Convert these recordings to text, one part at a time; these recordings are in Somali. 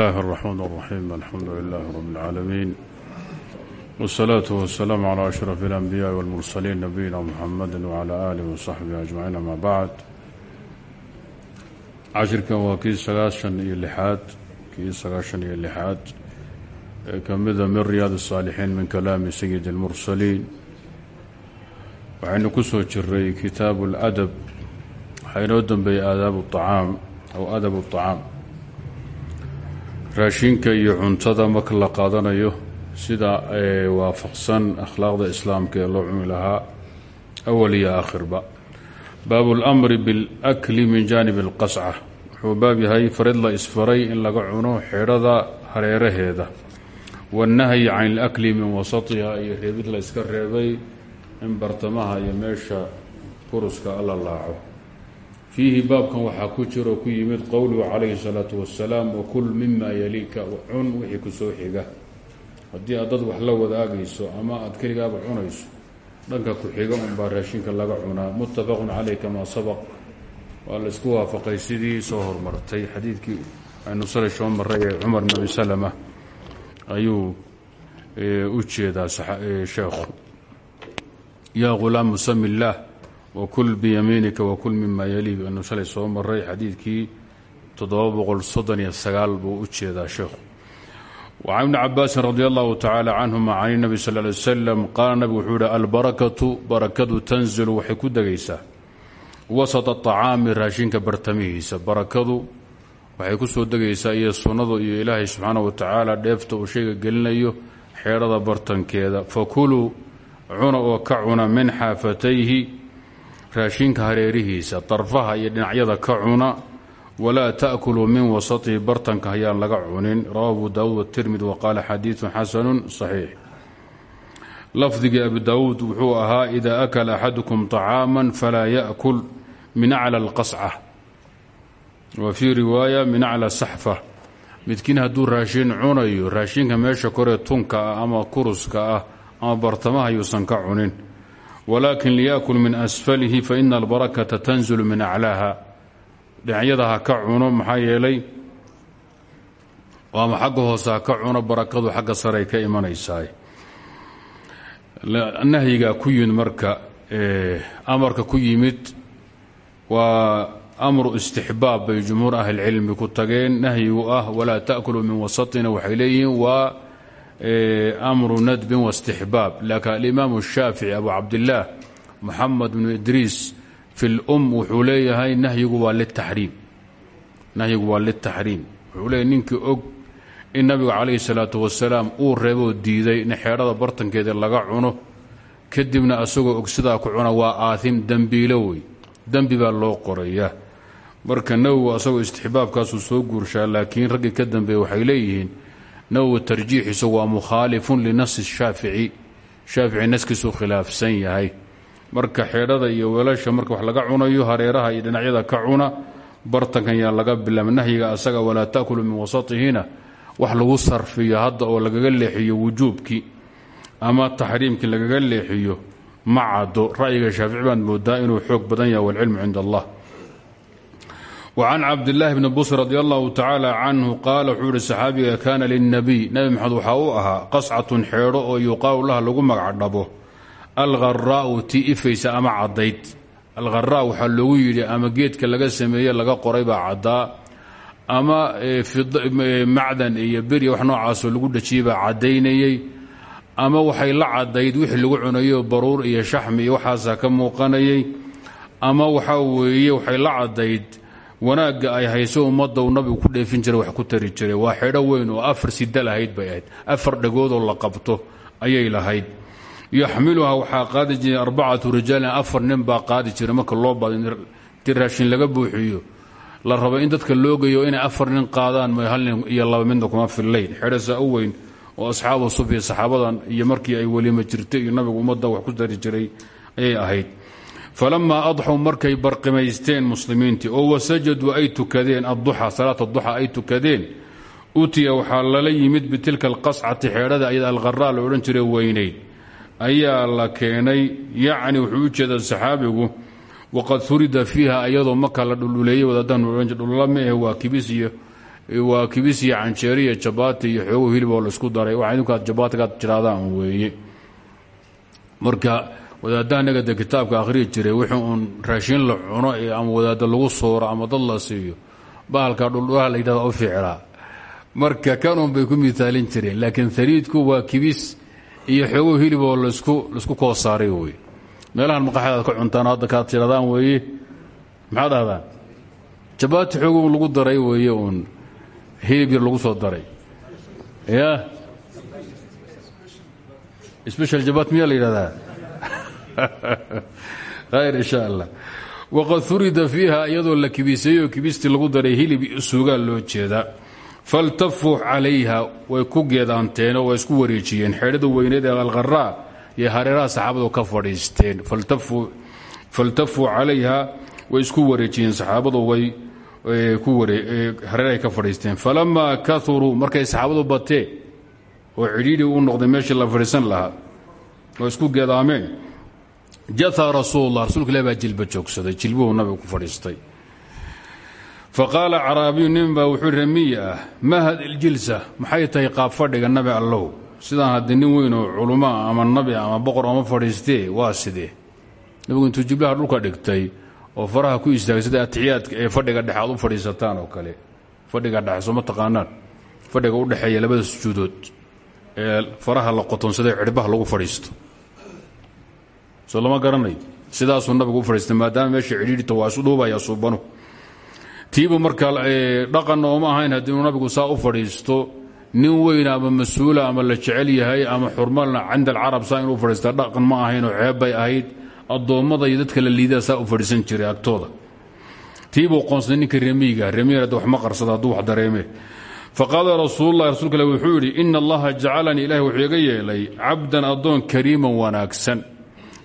الله الرحمن الرحيم الحمد لله رب العالمين والصلاة والسلام على أشرف الأنبياء والمرسلين نبينا محمد وعلى آله وصحبه أجمعين أما بعد cashirkan waa kii sagaashan iyo lixaad kii sagaashan iyo lixaad ee ka mida min riyaad الصaalixiin min kalaami sayid الmursaliin waxaynu ku soo jiray kitaabu اladab waxaa inoo dembeeyey aadaab الطacaam aw adab الطacaam raashinka iyo cuntada marka la qaadanayo sida waafaqsan akhlaaqda islaamka ee loo cuni lahaa awal iyo aakhirba baabu اlmri biاlakli min jaanib اlqasca wuxuu baab yahay farid la isfaray in laga cuno xidhada hareeraheeda waannahyi can اlakli min wasatiha iyo reebid la iska reebay in bartamaha iyo meesha kuruska alla laaco fiihi baabkan waxaa ku jiro ku yimid qowluhu calayhi الsalaatu wasalaam wakul mima yaliika cun wixii ku soo xiga. Haddii aad dad wax la wadaagayso ama aad keligaaba cunayso dhanka ku-xiga unbaa raashinka laga cunaa. Muttafaqu caleyh kamaa sabaq. Waa la isku waafaqay sidii soo hormartay. Xadiidkii aynu salay soo maray ee cumar bn abi salama ayuu u jeedaa sheekhu yaa ghulaamu sami illaah wa kul wakul mima yaliik inuu shalay soo maray xadiidkii toddoba boqol soddon iyo sagaal buu u jeedaa sheekhu wacan ibni cabaasin radi allahu tacaala canhuma can inabi sal ly wasalam qaala wuxuu yihi albarakatu barakadu tanzilu waxay ku degaysaa wasata acaami raashinka bartamihiisa barakadu waxay ku soo degaysaa iyo sunnadu iyo ilaahay subxaana wa tacaala dheefta uu shayga gelinayo xeedhada bartankeeda fakuluu cuna oo ka cuna min xaafatayhi raashinka hareerihiisa darfaha iyo dhinacyada ka cuna walaa taأkuluu min wasatihi bartanka hayaan laga cunin rawa abu daawuud watirmidi waqaala xadiiثu xasanu صaxiix lafdigii abi daawuud wuxuu ahaa ida akala axadukum طacaama falaa yaأkul min aclى اlqasca wa fii riwaaya min aclى saxfa midkiin hadduu raashin cunayo raashinka meesha koree tunka ah ama kuruska ah ama bartamaha yuusan ka cunin walakin liyaأkul min asfalihi faina albarakata tanzil min aclaaha. Dhinacyada ha ka cuno maxaa yeelay ama xagga hoose ha ka cuno barakadu xagga saray ka imanaysaa nahyiga ku yimid marka amarka ku yimid waa amru istixbaab bay jumhuur ahlilcilmi ku tageen. Nahyigu ah walaa taأkuluu min wasatina waxay amru nadbin waاstixbaab laakiin alimaamu الshaafici abu cabdillaah moxamed bnu idriis fi lum wuxuu leeyahay nahyigu waa litaxriim nahyigu waa liltaxriim wuxuu leeyahy ninkii og in nabigu calayhi salaatu wasalaam uu reeboo diiday in xeedhada bartankeeda laga cuno kadibna asagoo og sidaa ku cuna waa aaim dembiilo wey dembi baa loo qorayaa marka nawowi asagoo istixbaabkaasuu soo guurshaa laakiin raggii ka dambeeya waxay leeyihiin nawowi tarjiixiisu waa mukhaalifun linasi shaafici shaafici naskiisuu khilaafsan yahay marka xeedhada iyo weelasha marka wax laga cunayo hareeraha iyo dhinacyada ka cuna bartankan yaa laga bilaaba nahyiga asaga walaa taakulu min wasatihina wax lagu sarfiyo hadda oo lagaga leexiyo wujuubkii ama taxriimkii lagaga leexiyo ma caddo ra'yiga shaafici baad moodaa inuu xoog badan yahay walcilmu cinda allah wacan cabdillaahi bni busr radi allahu tacaala canhu qaala wuxuu ihi saxaabiga kaana lilnabiy nebi maxamed waxaa u ahaa qascatun xeedho oo yuqaalu laha lagu magacdhabo. Algharaau tii ifaysa ama caddayd. Algharaa waxaa loogu yidhi ama geedka laga sameeye laga qoray baa caddaa. Ama macdan iyo berya wax noocaasoo lagu dhajiyey baa caddaynayey. Ama waxay la caddayd wixii lagu cunayo baruur iyo shaxmi wanaagga ay hayso ummadda uu nabigu ku dheefin jiray wax ku tari jiray. Waa xedho weyn oo afar sida lahayd bay ahayd. Afar dhagoodoo la qabto ayay lahayd. Yaxmiluha waxaa qaadi jiray arbacatu rijaalin afar nin baa qaadi jiray. Marka loo inti raashin laga buuxiyo la rabo in dadka loogayo inay afar nin qaadaan hal nin iyo laba midna kuma fillayn. Xedhasaa u weyn oo asxaabu sufiya saxaabadan iyo markii ay welima jirtay iyo nabigu wax ku dari jiray ayay ahayd falamaa adxuu markay barqimaysteen muslimiintii oo wasajaduu ay tukadeen adduxa salaat adduxa ay tukadeen utiya waxaa lala yimid bitilka alqascati xeedhada ayada algharaa la odhan jiray weynayd ayaa la keenay yacni wuxuu u jeedaa saxaabigu waqad urida fiiha iyadoo marka la dhululeeyey wadaadahadhulula ma ahe waa kibis iyo waa kibis iyo canjeeri iyo jabaati iyo xoogo hilib oo la isku daray waxa idinkaad jabaatigaad jiraadaan weeye wadaadaha naga de kitaabka akhriyi jiray wixii uun raashin la cuno ama wadaada lagu sooro ama dad la siiyo. Bahalka dhuldhuha la yidhahda u ficilaa. Marka kanun bay ku mitaalin jireen laakiin hariidku waa kibis iyo xoogo hilib oo lasku la isku koo saaray wey meelahan maqaxadaad ka cuntaan hadda kaad tiradaan weeye. Maxaad ahdaan jabaati xoogo lagu daray weeye uun. Hilib lagu soo daray. Ya special jabaat miyaa la yidhahdaa khayr insha allah waqad urida fiiha iyadoo la kibiseeyey oo kibistii lagu daray hilib suugaa loo jeedaa faltafuu calayha way ku geedaanteenoo way isku wareejiyeen. Xeedhada weyneed ee alqaraa iyo hareeraha saxaabadu ka fadhiisteen. Faltafuu calayha way isku wareejiyeen. Saxaabadu way hareerahay ka fadhiisteen. Falamaa kauruu markay saxaabadu batee oo cidhiidhi u noqday meeshii la fadhiisan lahaa oo isku geedaameen jaa rasuullah rasuulka ilah baa jilba joogsaday jilbuhu nabigu ku fadhiistay faqaala caraabiyu nin wuxuu ramiyi ah ma hadi ljilsa maxay tahay fadhiga nabi allow sidaan haddii weyn oo culumaa ama nabi ama boqor ooma fadhiistee waa sidee nabigu intuu jiblaha dhulka dhigtay oo faraha ku istaagay sida atixiyaadka ee fadhiga dhexe aad u fadhiisataan oo kale fadhiga dhexe sooma taqaanaan fadhiga u dhexeeya labada sujuudood ee faraha la qotonsaday cidhbaha lagu fadhiisto soo lama garanayo sidaasuu nabigu u fadhiistay maadaama meesha cidhiidhita waa isu dhuubaya suubanu tiibu marka dhaqanna ooma ahayn haddii inuu nabigu saa u fadhiisto nin weyn ama mas'uula ama la jecel yahay ama xurmalna cinda alcarab saa inuu fadhiista dhaqan ma ahaynoo ceeb bay ahayd. Addoommada iyo dadka la liidaa saa u fadhiisan jiray agtooda. Tiibuu qoonsaday ninka remiyiga remiyan hadda wax ma qarsada hadduu wax dareeme. Faqaala rasuululahi rasulka ilah wuxuu yidhi ina allaha jacalanii ilahi wuxuu iga yeelay cabdan addoon kariiman wanaagsan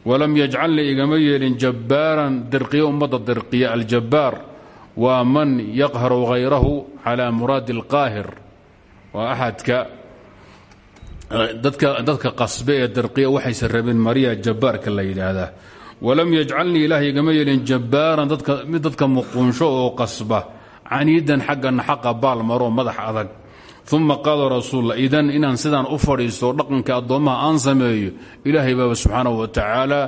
walam yajcalnii igama yeelin jabbaaran dirqiya ummadda dirqiya aljabbaar waa man yaqharu hayrahu calaa muraadi alqaahir. Waa axadka dadka qasbe ee dirqiya waxaysan rabeen mariya jabbaarka la yidhaahdaa. Walam yajcalnii ilaah igama yeelin jabbaaran mid dadka muquunsho oo qasba caniidan xaggana xaqa baal maroo madax adag uma qaala rasuulula idan inaan sidaan u fadhiisto dhaqanka addoommaha aan sameeyo ilaahay baaba subxaanahu wa tacaala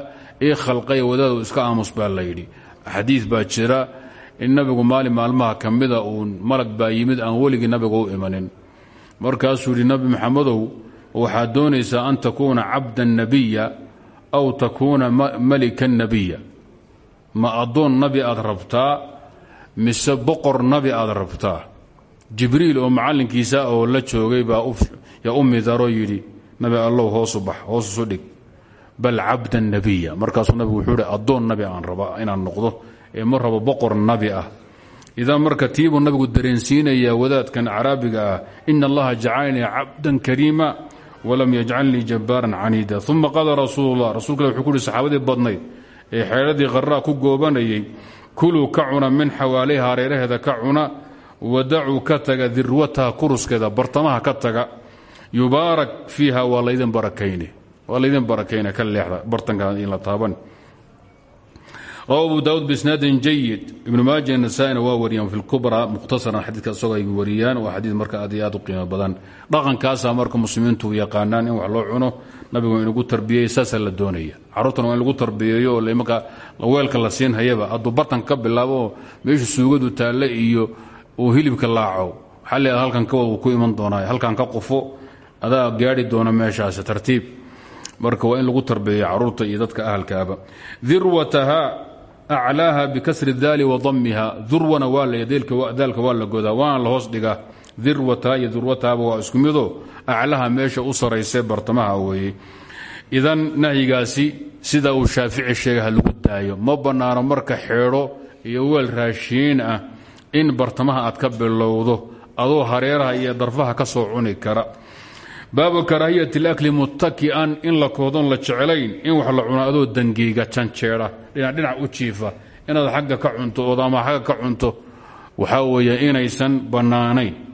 ii khalqay wadaadu iska aamus baa layidhi xadiid baa jira in nabigu maalin maalmaha ka mida uun malag baa yimid aan weligii nabiga u imanin. Markaasuu yidhi nabi maxamedow waxaad doonaysaa an takuuna cabda nabiya aw takuuna malika nabiya. Ma addoon nabi aad rabtaa mise boqor nabi aad rabtaa jibriil oo macallinkiisa oo la joogay baa yaa u midaroo yidhi nabi allow hoosu bax hoosusu dhig. Bal cabda nabiya. Markaasuu nabigu wuxuu hi addoon nabi aan raba inaan noqdo ee ma rabo boqor nabi ah. Idan marka tiibuu nabigu dareensiinayaa wadaadkan caraabiga ah ina allaha jacalanii cabdan kariima walam yajcalnii jabbaaran caniida. Uma qaala rasuulullah rasulka wuxuu ku uhi saxaabadii badnayd ee xeeladii qarraa ku goobanayay kuluu ka cuna min xawaalayha hareeraheeda ka cuna wadacuu ka taga dirwataha kuruskeeda bartamaha ka taga yubaarak fiiha waa laydin barakayne waa laydin barakayne ka leexda bartanka in la taaban. Abu daawud bisnaadin jayid ibnu maaja nasaa-ina waa wariyaan fi lkubra mukhtasaran xadiidka isagoo ay wariyaan waa xadiid marka aad iyo aad u qiimo badan. Dhaqankaasaa marka muslimiintu yaqaanaan in wax loo cuno nabigu inagu tarbiyey saasaa la doonaya. Carruurtana waa in lagu tarbiyeeyo oo weelka la siin hayaba hadduu bartanka ka bilaabo oo suugadu taalle iyo uu hilibka laaco. Waxaa leedaha halkan ka wad uu ku iman doonaa halkan ka qufo adaa gaadhi doona meeshaasi tartiib. Marka waa in lagu tarbiyeeyo carruurta iyo dadka ahalkaaba. Dirwataha aclaaha bikasri daali wa damiha durwana waa daalka waa la godaa waana la hoos dhigaa. Dirwataha iyo durwatahaba waa isku mido. Meesha u saraysee bartamaha weeye. Idan nahyigaasi sida uu shaafici sheegay lagu daayo ma bannaano marka xeedho iyo weel raashiin ah in bartamaha aad ka bilowdo adoo hareeraha iyo darfaha ka soo cuni kara. Baabu karaahiyati اlakli muttaki'an in la koodoon la jeclayn in wax la cuno adoo dangiiga dhinac dhinac u jiifa. Inaad xagga ka cunto ood ama xagga ka cunto waxaa weeye inaysan bannaanayn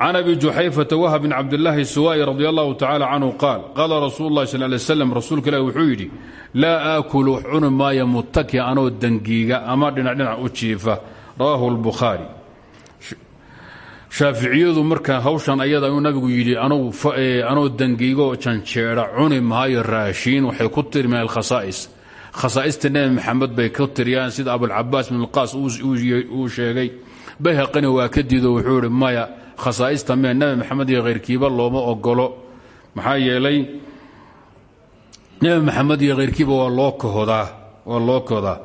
can abi juxayfata wah bn cabdilaahi suwaai radi allahu tacala canhu qaal qaala rasuulu اllahi sal lay slam rasuulka ilahi wuxuu yidhi laa aakulu wax cuni maayo muttaki'a anoo dangiiga ama dhinac dhinac u jiifa rawaahu اlbukhaari shaaficiyadu marka hawshan ayada inuu nabigu yidhi anoo dangeygo janjeera cuni maayo raashiin waxay ku tirmeen alkhasaa'is khasaa'ista nebi maxamed bay ka tiriyaan sida abulcabaas bin alqaas uu sheegay bayhaqina waa ka diido wuxuu ihi maya khasaa'ista mee nebi maxamed iyo khayrkiiba looma ogolo maxaa yeelay nebi maxamed iyo khayrkiiba waa loo kohdaa waa loo kohdaa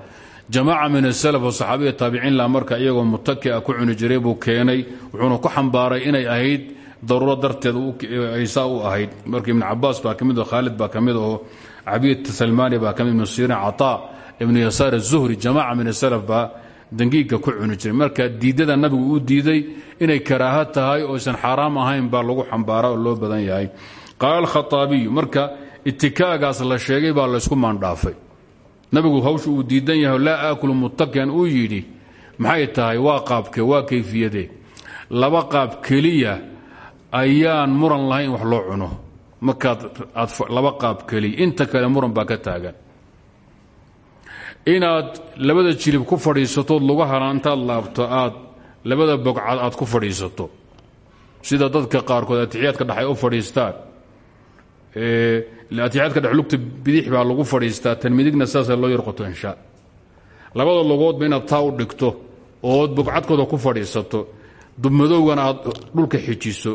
jamaaca min asalaf oo saxaabiya taabiciin la marka iyagoo mutaki a ku cuni jiray buu keenay wuxuuna ku xambaaray inay ahayd daruuro darteed aysaa u ahayd. Marka ibnu cabaas baa ka mid oo khaalid baa ka mid oo cabid salmani baa ka mid ibnu sirin cataa ibnu yasaar azuhri jamaaca min asalaf baa dangiigga ku cuni jiray. Marka diidada nabigu u diiday inay karaaha tahay oo aysan xaaraam ahayn baa lagu xambaara oo loo badan yahay. Qaala alkhaaabiyu marka itikaagaas la sheegay baa laysku maandhaafay. Nabigu hawsha uu diidan yahay laa aakulu muttakian uu yidhi maxay tahay waa qaabke waa kayfiyade. Laba qaab keliya ayaan muran lahayn wax loo cuno. Markaad aad laba qaab keliya inta kale muran baa ka taagan inaad labada jilib ku fadhiisatood lugahana intaad laabto aad labada bogcad aad ku fadhiisato. Sida dadka qaarkood atixiyaadka dhex u fadhiistaan. Atixiyaadka dhex lugta bidix baa lagu fadhiistaa tan midigna loo yarqoto inshaa labada lugoodba inaad taa u dhigto ood bogcadkooda ku fadhiisato dubmadowgana aad dhulka xijiso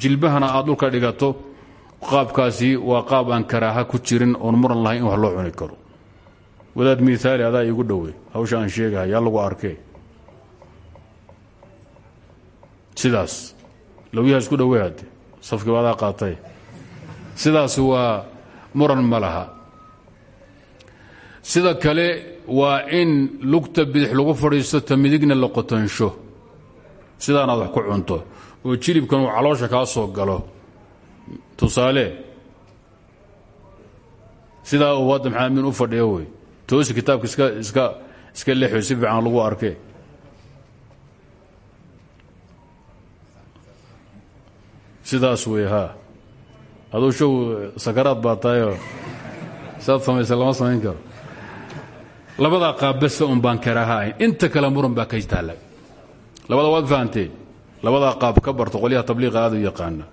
jilbahana aad dhulka dhigato qaabkaasi waa qaab aan karaaha ku jirin oon muran lahayn in wax loo cuni karo wadaad miaali adaa iigu dhowe hawsha aan sheegahay yaa lagu arkee sidaas. Lawyaha isku dhowe hadde safkiiba adaa qaatay. Sidaas waa muran ma laha. Sida kale waa in lugta bidix lagu fadhiisto ta midigna la qotonsho. Sidaanaad wax ku cunto. Oo jilibkan uu caloosha kaa soo galo. Tusaale. Sidaa uu hadda maxamed min u fadhiyo wey toosi kitaabka iska iska iska lexo si fiican lagu arkee sidaas wey haa aduu show sakaraad baa tahayoo saad samaysa lama samayn karo. Labadaa qaabbasa un baan karaaha inta kale muran baa ka taalla labada waad fahanteen. Labadaa qaab ka barto qolyaha tabliiqa aad u yaqaana.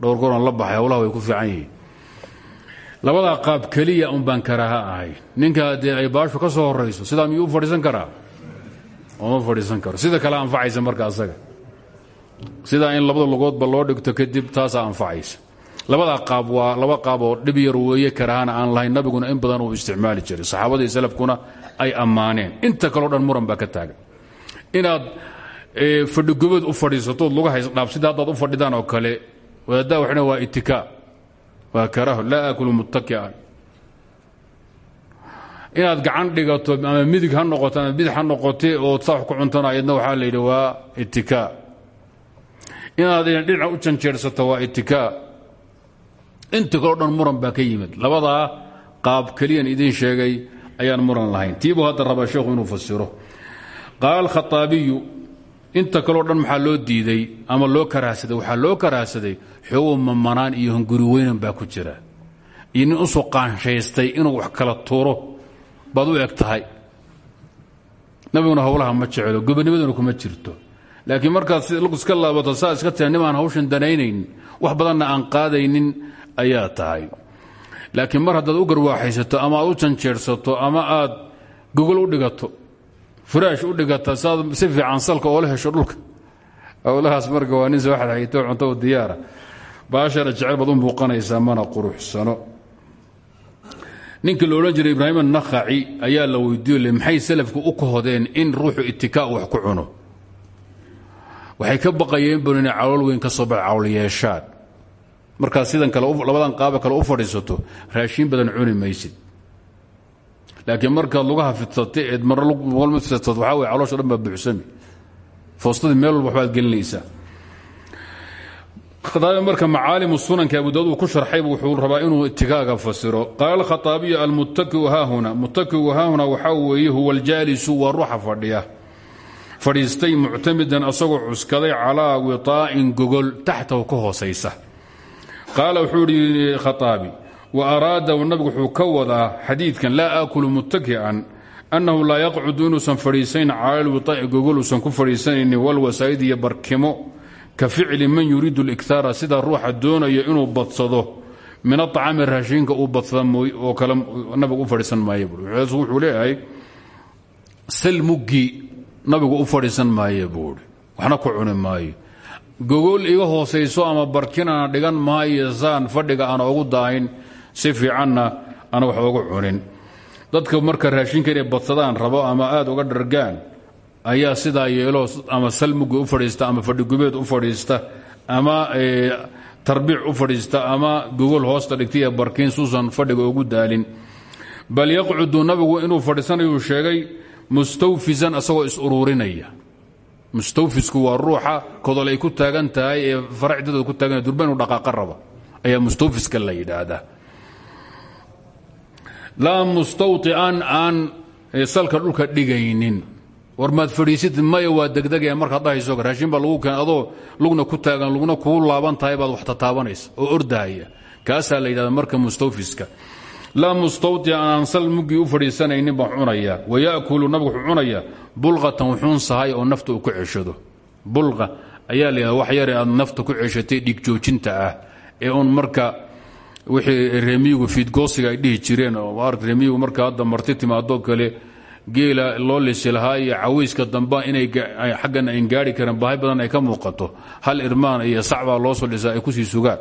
Dhowr goron la baxay howlaha way ku fiican yihiin labadaa qaab keliya un baan karaaha ahayn ninka dee ay baashu ka soo horayso sidaa miyuu fadhiisan karaa? Oma fadhiisan karo. Sida kale anfacaysa marka asaga. Sidaa in labada lugoodba loo dhigto kadib taasaa anfacaysa. Labadaa qaab waa laba qaab oo dhib yar weeye karaahana aan lahayn nabiguna in badan uu isticmaali jiray. Saxaabadii salafkuna ay ammaaneen. Inta kaleo dhan muran baa ka taagan. Inaad fadhigobood u fadhiisatood luga haysdhaab sida haddaad u fadhidaan oo kale wadaaddaa waxna waa itika waa karaho laa aakulu muttaki'an. Inaad gacan dhigato ama midig ha noqoto ama bidix ha noqote ood saa wax ku cuntana ayadna waxaa la yidhi waa itika inaad dhinaca u janjeersato waa itika inta kaleo dhan muran baa ka yimid. Labadaa qaab keliyan idiin sheegay ayaan muran lahayn. Tiibuu hadda rabaa sheekhu inuu fasiro qaala alkhaaabiyu inta kaleo dhan maxaa loo diiday ama loo karaahsaday waxaa loo karaahsaday xoogo mamanaan iyo hunguri weynan baa ku jira. Iyo nin u soo qaanshaystay inuu wax kala tuuro baad u nabiguna howlaha ma jecelo gobonimaduna kuma jirto. Laakiin markaad iska laabato saa iska tira nimaan hawshan danaynayn wax badanna aan qaadaynin ayaa tahay. Laakiin mar haddaad u garwaaxaysato ama aad u janjeersato ama aad gogol u dhigato furaash u dhigata saad si fiican salka oola hesho dhulka. Howlahaas marka waa nin soo xadxayto cunto diyaara. Baashana jecel baad u muuqanaysaa mana quruxsano. Ninkii la odhan jiray ibraahim annakhaci ayaa la weydiiyo le maxay salafku u kahodeen in ruuxu itikaa wax ku cuno? Waxay ka baqayeen bun inay calool weyn ka soo bax cawl yeeshaan. Markaad sidan kale labadan qaaba kale u fadhiisato raashiin badan cuni maysid laakiin markaad lugaha fidsatay eed marma fidsatad waxaa wey caloosha dhan baa buuxsami. Foostadii meel walba waxbaad gelinaysaa. Marka macaalimu sunanka abu daud uu ku sharxaybu wuxuu rabaa inuu itikaaga fasiro. Qaala alkhaaabiyu almuttakiu haahuna. Muttakiu haahuna waxaa weeye huwa aljaalisu waa ruuxa fadhiya. Fadhiistay muctamidan asagoo cuskaday calaa wiطaa'in gogol taxtahu ka hoosaysa. Qaala wuxuu idhi khaaabi wa araada nabigu wuxuu ka wadaa xadiidkan laa aakulu muttaki'an annahu laa yaqcudu inuusan fadhiisayn cala lwiطaa'i gogol uusan ku fadhiisanaynin walwasaa'id iyo barkimo ka ficli man yuriidu اliktaara sida ruuxa doonaya inuu badsado min aطcaami raashinka uu badsada oo kale nabigu u fadhiisan maayo wuxuu leeyahay sal muggii nabigu u fadhiisan maaye buui waxna ku cuni maayo gogol iga hoosayso ama barkinana dhigan maayo saan fadhiga aan ogu daahin si fiicanna aan wax ogu cunin. Dadka marka raashinka inay badsadaan rabo ama aad uga dhargaan ayaa sidaa yeelo ama salmugi u fadhiista ama fadhigubeed u fadhiista ama tarbiic u fadhiista ama gogol hoosta dhigtay ee barkiin suusan fadhiga ugu daalin. Bal yaqcudu nabigu inuu fadhiisanayuu sheegay mustawfisan asagoo is-uruurinaya mustawfisku waa ruuxa kodol ku taagan ee faracdadooda ku taagan durba inuu dhaqaaqa raba ayaa mustawfiska la yidhaahdaa laa mustawطican aan salka dhulka dhigaynin. War maad fadhiisid maya waa degdegaya markaad dhahayso raashin baa lagu keen adoo lugna ku taagan lugna kuu laaban baad wax tataabanaysa oo ordahaya kaasaa la yidhahda marka mustawfiska. Laa mustawطican aan sal muggii u fadhiisanaynin baan cunaya wayakulu nabigu wuxuu cunaya bulqatan wuxuun sahay oo nafta ku ceshado. Bulqa ayaa la wax yare aad nafta ku ceshatay dhigjoojinta ah ee uun marka wixii reemiyigu fiidgoosiga ay dhihi jireen oo reemiyigu marka hadda marti timaadoo kale geela loo lisi lahaa iyo cawayska damba inay xaggan ayn gaari karin baahi badan ay ka muuqato. Hal irmaan iyo sacbaa loo soo dhisaa ay ku sii sugaan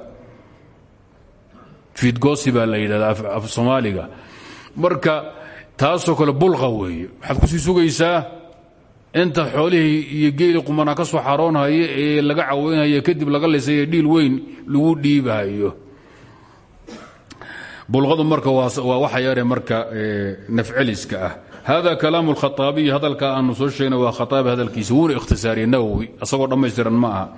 fiidgoosi baa la yidhahda af soomaaliga. Marka taasoo kale bulqa weeye. Waxaad ku sii sugaysaa inta xoolihii iyo geeli qumanaa ka soo xaroonhaya ee laga cawaynaya kadib laga lisay dhiil weyn lagu dhiibahayo bulqadu marka waa waxa yare marka nafceliska ah. Hada kalaamu lkhaaabiyi hadalka aanu soo sheegnay waa khaaabi hadalkiisa wuuna ikhtisaariyey nawowi asagoo dhammaystiran ma aha.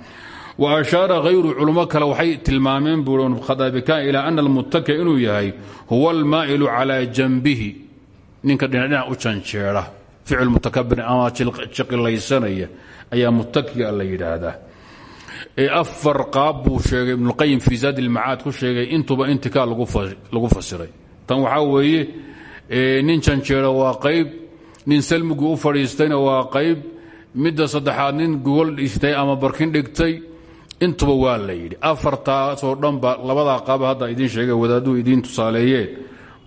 Wa ashaara hayru culummo kale waxay tilmaameen buuan khadaabikan ilaa ana almuttaka inuu yahay huwa almaa'ilu calaa janbihi. Ninka dhinacdhinac u janjeera ficil mutakabir ama muttakiga la yidhaahdaa afar qaab buu sheegay ibnuqayim fii zaad ilmacaad ku sheegay intuba intikaa lagu fasiray. Tan waxaa weeye nin janjeera waa qayb nin salmigi u fadhiistayna waa qayb midda saddexaad nin gogol dhistay ama barkin dhigtay intuba waa la yidhi. Afartaasoo dhanba labadaa qaaba hadda idiin sheegay wadaadduhu idiin tusaaleeyeen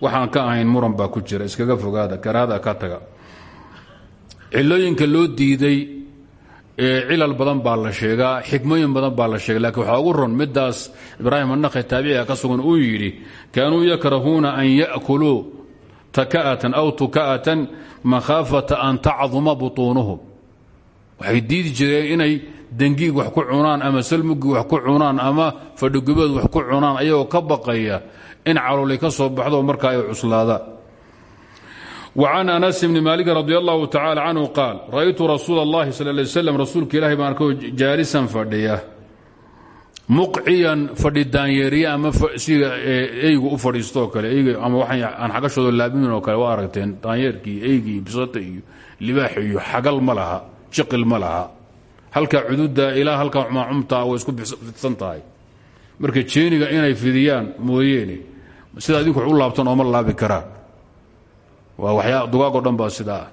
waxaan ka ahayn muran baa ku jira iskaga fogaada karaada ka taga. Cilooyinka loo diiday cilal badan baa la sheegaa xikmooyin badan baa la sheega lakiin waxaa ugu ron midaas ibraahim anakhi taabiciga ka sugan uu yidhi kaanuu yakrahuuna an ya'kuluu taka'atan aw tuka'atan makhaafata an tacduma butuunuhum. Waxay diidi jireen inay dengiig wax ku cunaan ama salmugii wax ku cunaan ama fadhigubeed wax ku cunaan ayagoo ka baqaya in caloolay ka soo baxdo marka ay cuslaadaan وcan anas bni maalik radi allahu tacala canhu qaal ra'aytu rasuul اllahi sal lay slam rasuulka ilahi baan arkoo jaalisan fadhiya. Muqciyan fadhi daanyeeriya ama sida eygu u fadhiistoo kale ama aan xagashoodo laabimin oo kale waa aragteen daanyeerkii eygii bisata iyo libaax iyo xagal ma laha jiqil ma laha. Halkaa cududa ilaa halkaa cumaacumta way isku fidsan tahay. Marka jeeniga inay fidiyaan mooyeene sida laabi karaan waa dugaagoo dhan baa sidaa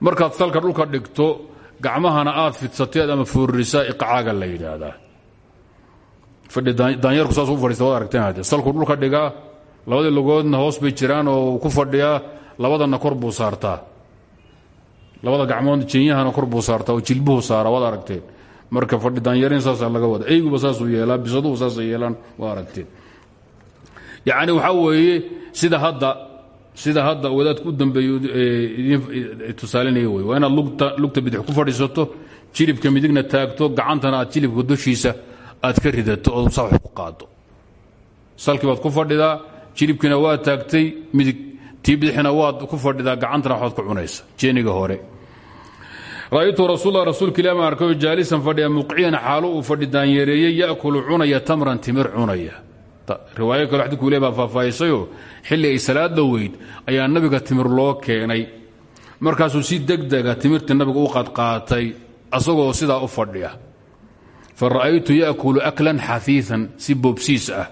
markaad salka dhulka dhigto gacmahana aad fidsateed ama foorrisaa iqcaaga la yidhaahdaa. Daanyarku saas u fadhiista waad aragteen hadde dhulka dhigaa labadii lugoodna hoos bay jiraan oo ku fadhiyaa labadana kor buu saartaa. Labada gacmood jinyahana kor buu saartaa oo jilbuhu saara waad aragteen. Marka fadhi daanyarin saasaa laga wada eyguba saasuu yeelaa bisaduhu saasay yeelaan waa aragteen. Yacni waxaa weeye sida hadda sida hadda wadaadku u dambeeyo tusaalinaya wey waa inaad lugta bidix ku fadhiisato jilibka midigna taagto gacantana aad jilibka dushiisa aad ka ridato oo sax ku qaado. Salkii baad ku fadhidaa jilibkiina waa taagtay midig tii bidixna waad ku fadhidaa gacantana waxaad ku cunaysa jeeniga hore. Ra'aytu rasuula rasuulka ilah ma arkayo jaalisan fadhiya muqciyan xaalo uu fadhi daanyeereeyey ya'kulu cunaya tamran timir cunaya riwaayo kale xadidku ile baa faahfaahisayoo xilli ay salaada weyd ayaa nabiga timir loo keenay. Markaasuu si degdega timirtii nabiga u qadqaatay asagoo sidaa u fadhiya. Fa ra'aytu ya'kulu aklan xafiian si ah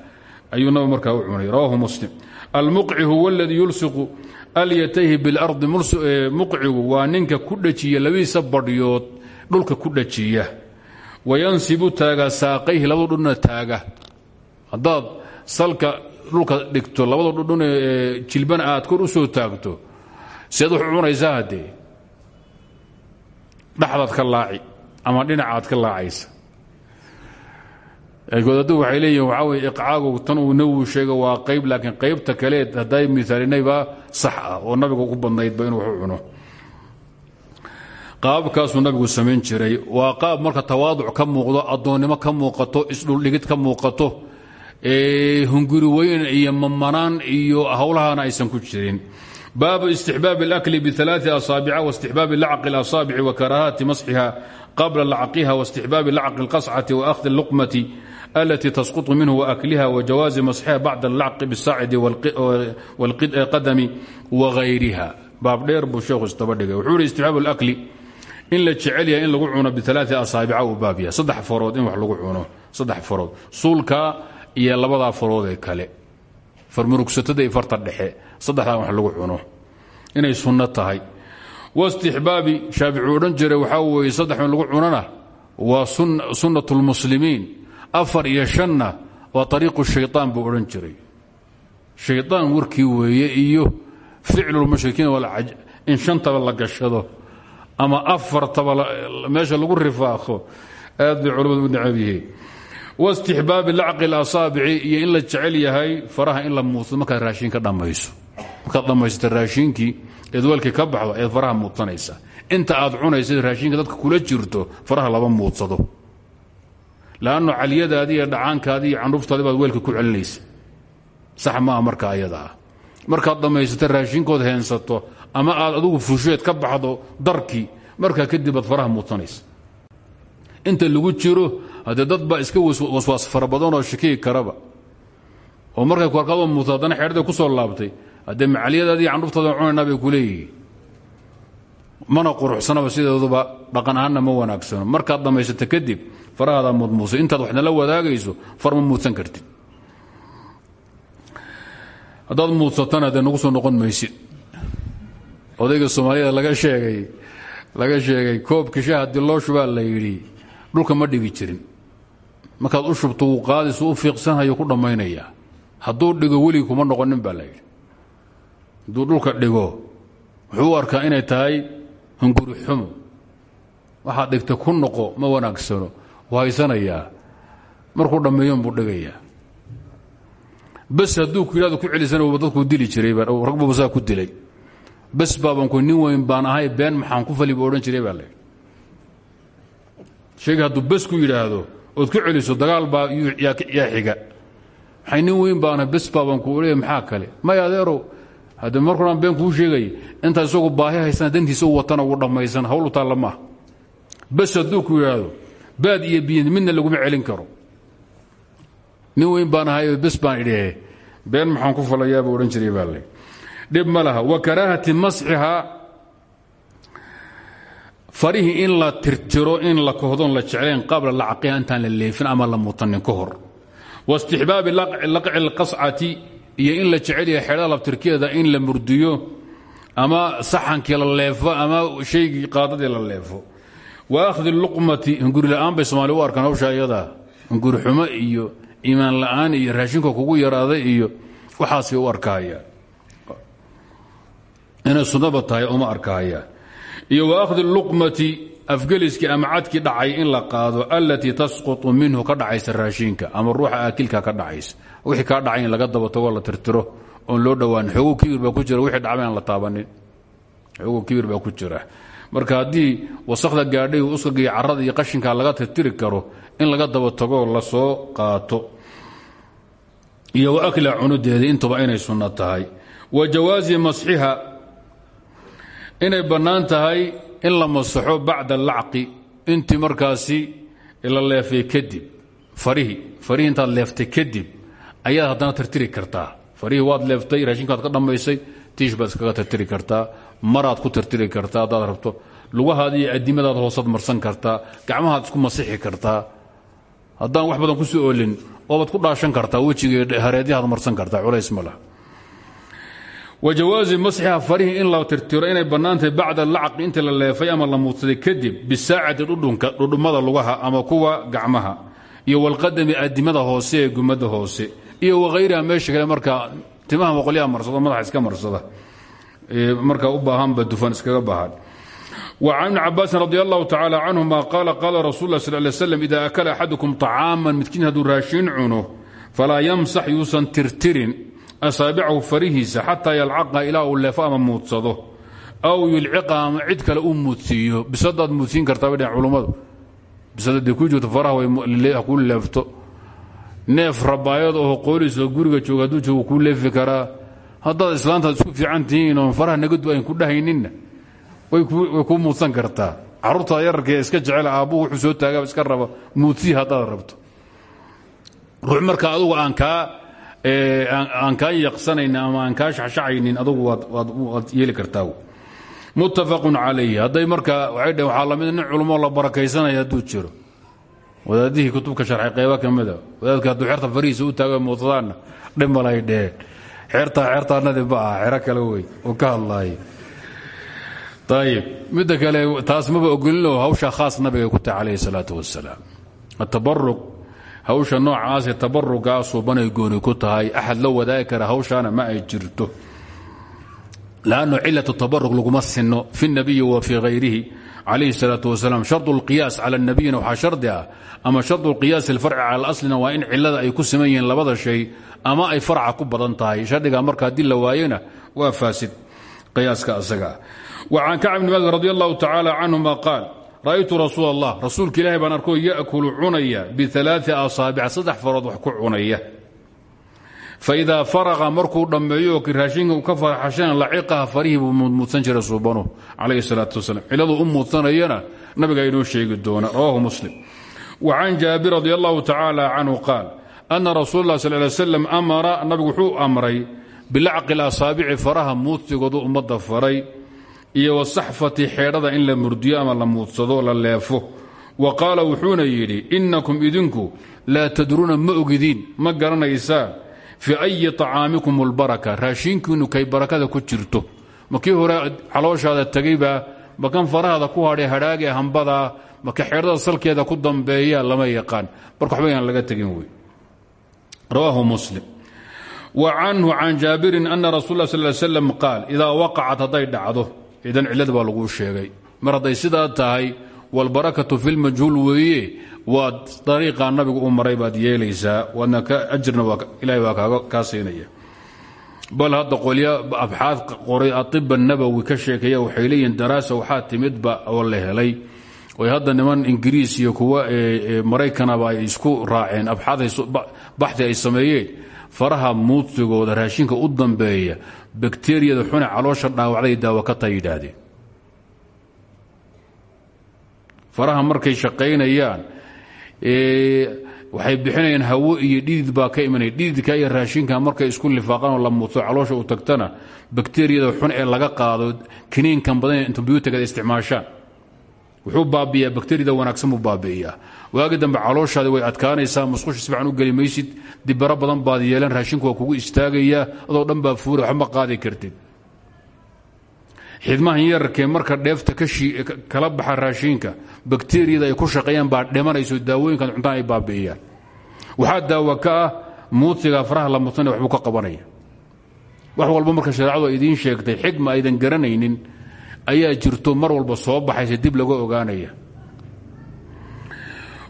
ayuu nabigu markaa u cunay. Rawaahu muslim. Almuqci huwa aladii yulsiqu alyatayhi bilardi muqcigu waa ninka ku dhajiya labadiisa badhyood dhulka ku dhajiya. Wayansibu taaga saaqayhi labada dhudhuna taaga haddaad salka dhulka dhigto labada dhudhun ee jilbana aad kor u soo taagto seed wax u cunaysaa haddee ka laaci ama dhinacaad ka laacaysa. Goodadu waxay leeyihiin waxaa weye iqcaagu tan uu nabigu sheega waa qayb laakiin qaybta kaleed hadday miaalinaybaa sax ah oo nabiga ku badnaydba inuu wax u cuno. Qaababkaasuu nabigu samayn jiray. Waa qaab marka tawaaduc ka muuqdo addoonnimo ka muuqato isdhuldhigid ka muuqato hunguri weyn iyo mamanaan iyo howlahaana aysan ku jirin baabu istixbaab اlakli bialaaثi asaabica waistixbaabi lacqi اlasaabici wakaraahati masxiha qabla lacqiha waistixbaabi lacqi اlqascati waahdi اluqmati alati tasquط minhu waakliha wajawaazi masxiha bacda اlacqi bاsaacidi wاlqadami wagayriha baab dheer buu sheekhu isdaba dhigay wuxuu ihi istixbaab اlakli in la jecel yahay in lagu cuno bialaaثi asaabica uu baab yahay saddex farood in wax lagu cuno saddex farood suulka iyo labadaa farood ee kale. Farmurugsatada iyo farta dhexe saddexdaa wax lagu cuno. Inay sunno tahay. Wastixbaabi shaafici odhan jiray waxaa weeye saddex in lagu cunona waa sunnat lmuslimiin afar iyo shanna waa ariiqu shayطaan buu odhan jiray. Shayطaan warkii weeye iyo ficlu lmushrikiin in shantaba la gashado ama afartaba meesha lagu rifaaqo aad bay culimmadu u wastixbaabi lacqi اlasaabici iyo in la jecel yahay faraha in la muudsado markaad raashin ka dhammayso markaad dhammaysata raashinkii eed weelkii ka baxdo eed faraha muudsanaysa inta aad cunaysa raashinka dadka kula jirto faraha lama muudsado lanno caliyadaadii iyo dhacaankaadii iyo candhuuftaadii baad weelka ku celinaysa sax maaha marka ayada ah markaad dhammaysata raashinkood heensato ama aad adugu fusheed ka baxdo darkii markaa kadib baad faraha muudsanaysa inta lagu jiro haddee dad baa iska waswaas fara badanoo shakiyi karaba. Oo markay kuarkaadoo muuto haddana xeedhday ku soo laabtay haddee macaliyadaadii candhuftaadan cunaynaa bay ku leeyihiin. Mana quruxsanaba sideeduba dhaqan ahaanna ma wanaagsano. Markaad dhammaysata kadib farahaadaa muudmuusay intaad waxna la wadaagayso far ma kartid. Haddaad muudsatana dee nagu soo noqon maysid odayga soomaalida laga sheegay laga sheegay koobka shaha diloo shubaa la yidhi dhulka ma dhigi jirin. Markaad u shubto wuu qaadisu u fiiqsanhayo ku dhammaynaya. Hadduu dhigo weligii kuma noqonin baa la yidhi. Hadduu dhulka dhigo wuxuu arkaa inay tahay hunguri xumo. Waxaad dhigta ku noqo ma wanaagsano. Wuu haysanayaa markuu dhammeeyon buu dhigayaa. Bes hadduu ku yidhahdo ku celisana dadkuu dili jiray ragbuba saa ku dilay. Bes baaban nin weyn baan ahay been maxaan ku fali buu jiray baa la sheega hadduu bes ku yidhaahdo ood ku celiso dagaal baa yaa xiga. Maxay nin weyn baana bes baaban ku leeya maxaa kale? May adeerow hadde markuunaan been kuu sheegay intaa isagu baahi haysana dantiisa u watana uu dhammaysan hawl u taalla maaha bes hadduu ku yidhaahdo baad iyo biyo midna laguma celin karo. Nin weyn baan ahay bes baan idhehe been maxaan ku falayaabuu odhan jiray baa le dhib ma laha wa karaahati farihii in la tirtiro in la kohdoon la jeclayn qabla lacqiha intaan la leefin ama la mutanin ka hor. Waistixbaabi laqci اlqascati iyo in la jecel yahay xeedha labtirkeeda in la murdiyo ama saxankii la leefo ama shaygii qaadadii la leefo. Wa akhdi luqmati hunguri la'aan bay soomaali u arkaan hawsha iyadaa hunguri xumo iyo iimaan la'aan iyo raashinka kugu yaraaday iyo waxaasay u arkahayaan inay sunnaba tahay uma arkahayaan iyo wa akhdi luqmati afgeliskii ama cadkii dhacay in la qaado allatii tasqutu minhu ka dhacaysa raashinka ama ruuxa aakilka ka dhacaysa. Wixii kaa dhacay in laga daba tago la tirtiro oon loo dhowaan xoogo kibir baa ku jira wixii dhacba la taabanin. Kibir baa ku jira. Marka haddii wasakda gaadhay uskagii carada iyo qashinka laga tirtiri karo in laga daba tago la soo qaato. Iyo wa akla cunudeeda intuba inay sunno tahay. Wa jawaazi masxiha inay bannaan tahay in la masaxo bacda alacqi intii markaasi la leefay kadib farihii farihii intaad leeftay kadib ayaad haddana tirtiri kartaa. Farihii waad leeftay raashinkaad ka dhammaysay tiish baad iskaga tirtiri kartaa maraad ku tirtiri kartaa haddaad rabto lugahaada iyo adimadaad hoosaad marsan kartaa gacmahaad isku masixi kartaa. Haddaan wax badan ku soo olin oobaad ku dhaashan kartaa wejiga hareedyahaad marsan kartaa culays ma wa jawaazi masxiha farihii in la tirtiro inay bannaantahay bacda lacqi intii la leefay ama la muudsaday kadib bisaacati dhudhunka dhudhummada lugaha ama kuwa gacmaha iyo walqadami adimada hoose ee gumada hoose iyo wakhayriha timaha boqolyaha marsado madaxa iska marsada markaa u baahanba dufan iskaga baahan. وcan ibn cabaasin radi allahu tacala canhuma qaala qaala rasul lah sal ly akala axadukum طacaaman midkiin hadduu raashin cuno falaa yamsax yuusan tirtirin asaabicahu farihiisa xataa yalcaqa ilaa uu leefo ama muudsado aw yulciqa ama cid kale u muudsiiyo. Bisadaad muudsiin kartaa bay dhn culummadu. Ku jirto faraha ku leefto. Neef rabaayad oo qooliso guriga jooga hadduu joogo leefi karaa. Haddaad islaantaad isku fiican tihiin oon faraha nagadu ayn ku dhahayninna way kuu muudsan kartaa. Caruurtaa yararkee iska jecel aabbuhu wuxuu soo taagaba iska raba muudsii haddaad rabto. Ruux marka adugu aan kaa aan kaa yaqsanaynin ama aan kaa shaxshaxaynin adugu waad yeeli kartaa muttafaqun calayhi. Hadday marka waxay dhaheen waxaa la mid nin culummoo la barakaysanaya hadduu jiro. Wadaadihii kutubka sharxay qayba ka mida wadaadka hadduu xerta farihiisa u taago muudsadaanna dhimalay dheheen xeertaa xeertaanadi ma aha xero kale wey oo ka hadlaaya ayib midda kale taas maba ogolino hawshaa khaas nabiga ku tahay calayhi salaatu wasalaam atabaruq hawsha noocaasee tabarugaa suubanay gooni ku tahay. Axad la wadaagi kara hawshaana ma ay jirto. Lannu cilat tabaruq laguma sino fi nabiyi wa fii hayrihi calayhi salaatu wasalaam shardu lqiyaas cala nabiyina waxaa shardi ah. Ama shardu lqiyaas ilfarci cala aslina waa in cilada ay ku siman yihiin labada shay ama ay farca ku badan tahay. Shardiga marka haddii la waayena waa faasid. Qiyaaska ah وcan kacb bn malik radi allahu tacaala canهuma qaal ra'aytu rasuul allah rasuulka ilahi baan arkoo yakulu cunaya bialaai asaabic saddex farood wax ku cunaya. Faidaa faraqa markuu dhammeeyo raashinka ka farxashana laciqaha farihii buu muudmuudsan jiray suubanu calayhi salaatu wasalam ciladuu u muudsanayana nabiga inoo sheegi doona rawahu muslim. Wa can jaabir radi allahu tacaala canhu qaal ana rasuul lah sal ly slam amara nabigu wuxuu amray bilacqi asaabici faraha muudsigoodu ummadda faray iyo wasaxfati xeedhada in la murdiyo ama la muudsado la leefo. Wa qaala wuxuuna yidhi innakum idinku laa tadruuna ma ogidiin ma garanaysaan fii ayi طacaamikum اlbaraka raashiinkiinu kay barakada ku jirto. Ma hore calooshaada tegaybaa ma kan ku hadhay hadhaagee hambadaa maka xeedhada salkeeda ku dambeeya lama yaqaan. Marka waxba laga tegin wey. Rawaahu muslim. Wa canhu can jaabirin ana rasul sal slam qaal idaa waqacat hadday dhacdo idan cilada baa laguu sheegay. Mar hadday sidaa tahay walbarakatu fi lmajhuul weeye waad dariiqaa nabigu u maray baad yeelaysaa waadna ajirna ilahay waa kaa siinaya. Bal hadda qolya abxaad qoray aiba nabowi ka sheekeeya waxay leeyihiin daraasa waxaa timidba oo la helay. Oy hadda niman ingiriis iyo kuwa maraykanaba ay isku raaceen abxaadbaxdi ay sameeyeen faraha muudsigooda raashinka u dambeeya bakteriyada xune caloosha dhaawacday daawo ka ta yidhaahdeen faraha markay shaqaynayaan waxay bixinayaan hawo iyo dhidid baa ka imanaya. Dhididka iyo raashinka markay isku lifaaqaan oo la muudso caloosha u tagtana bakteriyada xun ee laga qaado kiniinkan badan ee antibiyuutigada isticmaashaan wuxuu baabiyaa bakteriyada wanaagsan buu baabi'iyaa. Waagi dambe calooshaadi way adkaanaysaa musqusha si fiican u geli maysid dibaro badan baad yeelan raashinku waa kugu istaagayaa adoo dhan baa fuura waxba qaadi kartid. Xidmahan yararkee marka dheefta kala baxa raashinka bakteriyada ay ku shaqeeyaan baa dhimanayso daawooyinkan cuntaan ay baabi'iyaan. Waxaa daawo ka ah muudsiga faraha la muudsanaya waxbuu ka qabanaya. Wax walba marka shareecadu ay idiin sheegtay xigma aydan garanaynin ayaa jirto mar walba soo baxaysa dib laga ogaanaya.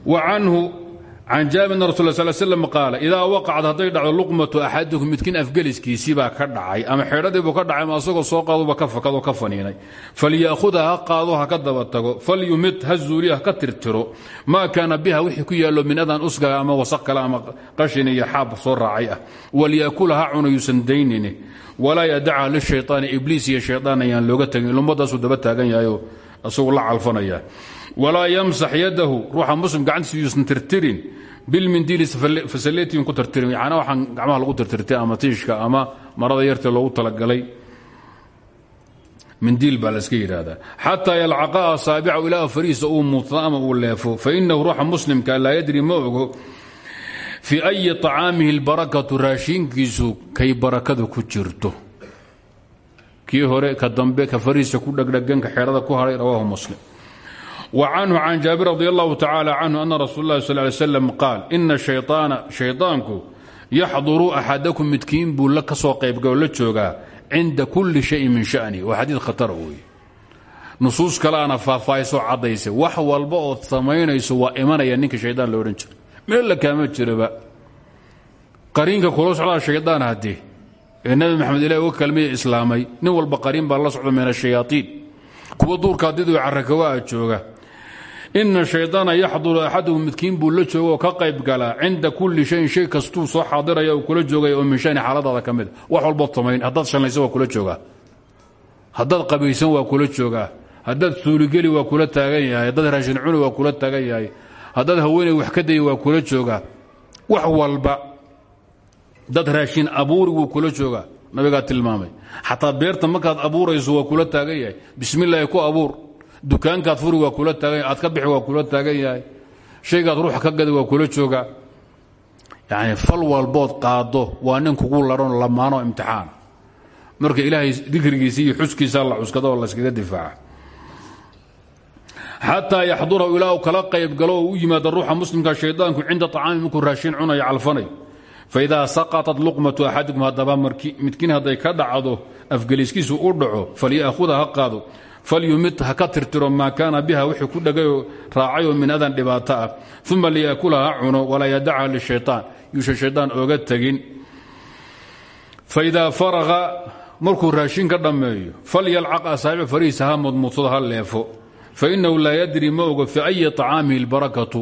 Wa canhu can jaabirna rasul sal slm qaala idaa waqacad hadday dhacdo luqmatu axadikum midkiin afgeliskiisii baa ka dhacay ama xeedhadiibuu ka dhacay ama asagoo soo qaaduba ka fakadoo ka faniinay falyaahuda ha qaado ha ka daba tago falyumit ha zuuliya ha ka tirtiro maa kaana biha wixii ku yaallo min adan usgaga ama wasaq kale ama qashin iyo xaab soo raacay ah walyakula ha cuno yuusan daynini walaa calfanaya walaa yamsax yadahu ruuxa muslim gacantiisa yuusan tirtirin bilmindiili fasaletiyin ku tirtirin. Yana waxaan gacmaha lagu tirtirtay ama tiishka ama marada yartee loogu talagalay. Mindiil baa la iska yidhaahdaa xataa yalcaqa asaabicahu ilaa fariisa uu muudsado ama uu leefo fainahu ruuxa muslimka laa yadri ma ogo fii ayi طacaamihi اlbarakatu raashiinkiisu kay barakada ku jirto. Kii hore ka dambe ka fariisa ku dhegdhegan ka xeerada ku hadhay rawaahu muslim wa canhu can jaabir radi allahu tacaala canhu ana rasuul اlahi sal ly slam qaal ina shayaana shayطaanku yaxduru axadakum midkiin buu la ka soo qaybgalo la joogaa cinda kuli shayin min shani. Waa xadiid khatara weeye nusuus kaleana faahfaahisoo caddaysa wax walba ood samaynayso waa imanaya ninka shaydaan lo odhan jira meel la kaama jiraba. Qariinka kula socdaa shaydaan haddee ee nabi maxamed ilahi uga ashayaaiin kuwa duurka adidu carakawa jooga ina shaydaana yaxduru axaduhum midkiin buu la jooga oo ka qayb galaa cinda kulli shayin shay kastuu soo xaadiraya uu kula joogaya oo min shani xaaladaada wax walbood samayn haddaad shallaysan waa kula joogaa haddaad qabaysan waa kula joogaa haddaad suuligeli waa kula taagan yahay. Haddaad raashin cuni waa kula taagan yahay. Haddaad haweeney wax ka daya waa kula joogaa wax walba dad raashin abuuri wuu kula joogaa nabigaa tilmaamay. Xataa beerta markaad abuurayso waa kula taagan yahay. Bismillaahi ku abuur dukaankaad furi waa kula taagan aad ka bixi waa kula taagan yahay shaygaad ruux ka gada waa kula joogaa yacni fal walbood qaado waa nin kugu laron lamaano imtixaan. Marka ilaahay dikrigiisa iyo xuskiisa la cuskado oo layskaga difaaca. Xataa yaxdurahu ilaa kala qayb galo oo u yimaada ruuxa muslimka shaydaanku cinda acaami markuu raashin cunaya calfanay. Faidaa saqaطat luqmatu axadikum haddaba midkiin hadday ka dhacdo afgeliskiisu u dhaco falya'huda ha qaado falyumid ha ka tirtiro maa kaana biha wixii ku dhegayoo raacayoo min adan dhibaato ah uma liyakula ha cuno walaa yadacha lishayaan yuusan shayaan ooga tegin faidaa faraqa markuu raashin ka dhammeeyo falyalcaq asaabic farihiisa ha mudmudsado ha leefo fainahu laa yadri ma ogo fi ayi طacaamihi اlbarakatu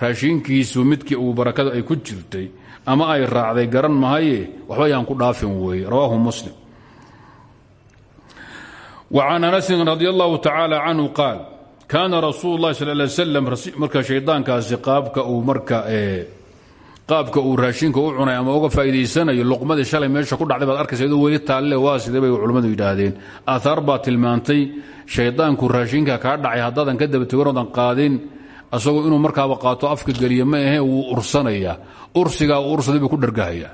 raashinkiisu midkii uu barakada ay ku jirtay ama ay raacday garan mahaye waxba yaan ku dhaafin weeye rawaahu muslim وcan anasin radi allahu tacaala canhu qaal kaana rasuul اllahi sal ly slam marka shaydaankaasi qaabka uu marka qaabka uu raashinka u cunay ama uga faa'iidaysanayo luqmadii shalay meesha ku dhacday baad arkaysa idoo weli taalle waa sidee bay culimmadu yidhaahdeen. Aahaar baa tilmaantay shaydaanku raashinka kaa dhacay haddaadan ka daba teganoodan qaadin asagoo inuu markaaba qaato afka geliya ma ahe wuu ursanayaa ursigaa uu ursaday ku dhargahayaa.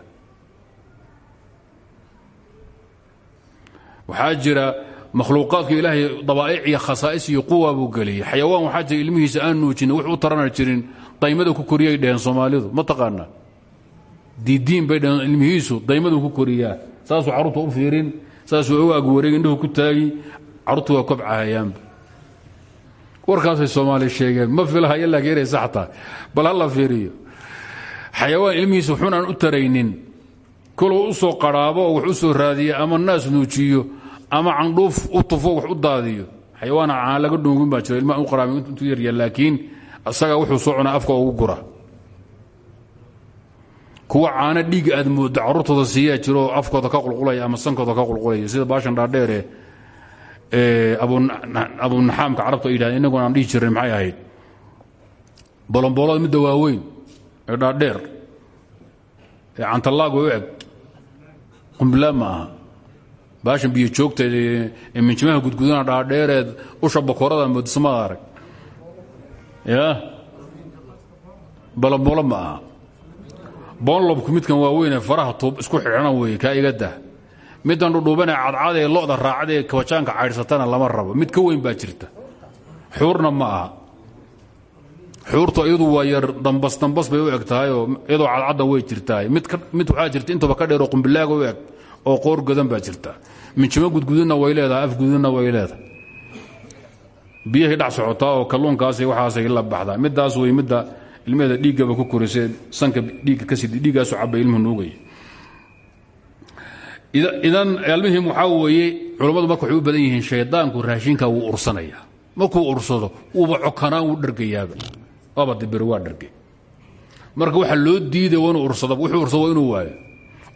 Waxaa jira makhluuqaadka ilaahay dabaa'ic iyo khasaa'is iyo quwa buu geliyey. Xayawaan waxaa jira ilmihiisa aan nuujinin wax u jirin daymada ku koriyay dheheen soomaalidu. Ma taqaanaa diidiin bay dheheen ilmihiisu daymadu ku koriyaa saasuu carruurta u fiirin saasuu uga agwareeg indhuhu ku taagi carruurtu waa kobcahayaanba warkaasay soomaali sheegeen ma filahaya laakiin inay sax tahay bal ha la fiiriyo. Xayawaan ilmihiisa wuxuun aan u taraynin koluu u soo qadhaabo wax soo raadiya ama naas nuujiyo ama candhuuf u tufo wax u daadiyo. Xayawaana caan laga dhuungin baa jira ilmaa u qaraabin intuu yarya laakiin isaga wuxuu soo cunaa afka ugu gura. Kuwa caano dhiig aad moodo carruurtooda siiyaa jiro oo afkooda ka qulqulaya ama sankooda ka qulqulaya sida baashan dhaadheere abunaxaamka carabtu ay yidhahdeen inaguna aan dhihi jirin maxay ahayd? Bolomboolada midda waaweyn ee dhaadheer ee cantallaaga u eg qumbilaa ma aha baashan biyo joogteed ee minjimaha gudgudana dhaadheereed usha bakoorada moodismada arag ya? Bolomboolo ma. Aha boonlobku midkan waaweynee faraha tuub isku xidhana weeye kaa iga dah middan dhudhuubanee cadcadee lo'da raacadee kabajaanka caydhsatana lama rabo. Mid ka weyn baa jirta. Xuurna ma. Aha xuurta iyadu waa yar dambas dambas bay u eg tahayoo iyadoo cadcadda way jirtaay. Mid waxaa jirta intaba ka dheeroo qumbilaaga u eg oo qoor godan baa jirta. Minjimo gudgudunna way leedahay af gudunna way leedahay. Biyahay dhex socotaa oo kalluunkaasay waxaasay la baxdaa. Middaas wey midda ilmeheeda dhiiggaba ku korisee sanka dhiigga ka sidi dhiiggaasu cabay ilmuhu nuugaya idan almuhim waxaa weeye culammadu u badan yihiin shaydaanku raashinka wuu ursanaya. Markuu ursado wuuba cokanaan wuu dhargayaaba waaba dibir waa dhargay. Marka waxa loo diiday waa inuu wuxuu ursado inuu waayo.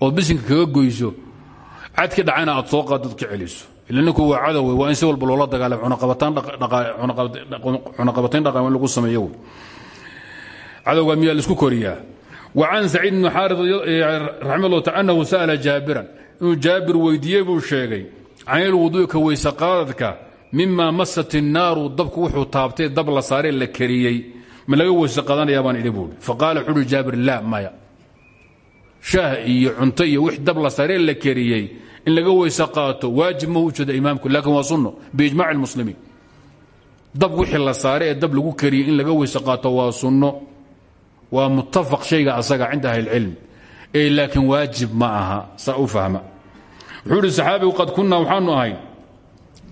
Ood bisinka kaga goyso cadki dhacayna aad soo qaadad ka celiso. Ila ninku waa cadowe waa in si walba loola dagaalamo cunaqabatayn dhaqan lagu sameeyo cadowga miyaa la isku wa can saciid bni xaarid raxima llah taala annahu sa'ala jaabiran. Inuu jaabir weydiiyey buu sheegay can ilwuduui ka weyse qaadadka mima masat innaaru dabku wuxuu taabtay dab la saaree la kariyey ma laga weyse qaadanayaa baan idhi buui faqaala laa maya. Shaah iyo cunto iyo dab la saaree la kariyey in laga weyse qaato waajib ma u jeeda imaamku laakiin waa sunno biijmac اlmuslimiin dab wixii la saaray ee dab lagu kariyey in laga weyse qaato waa sunno waa mutafaq shayga asaga cinda ahli اlcilm ee laakiin waajib ma aha saa u fahma wuxuu ihi saxaabigu qad kunaa waxaanu ahay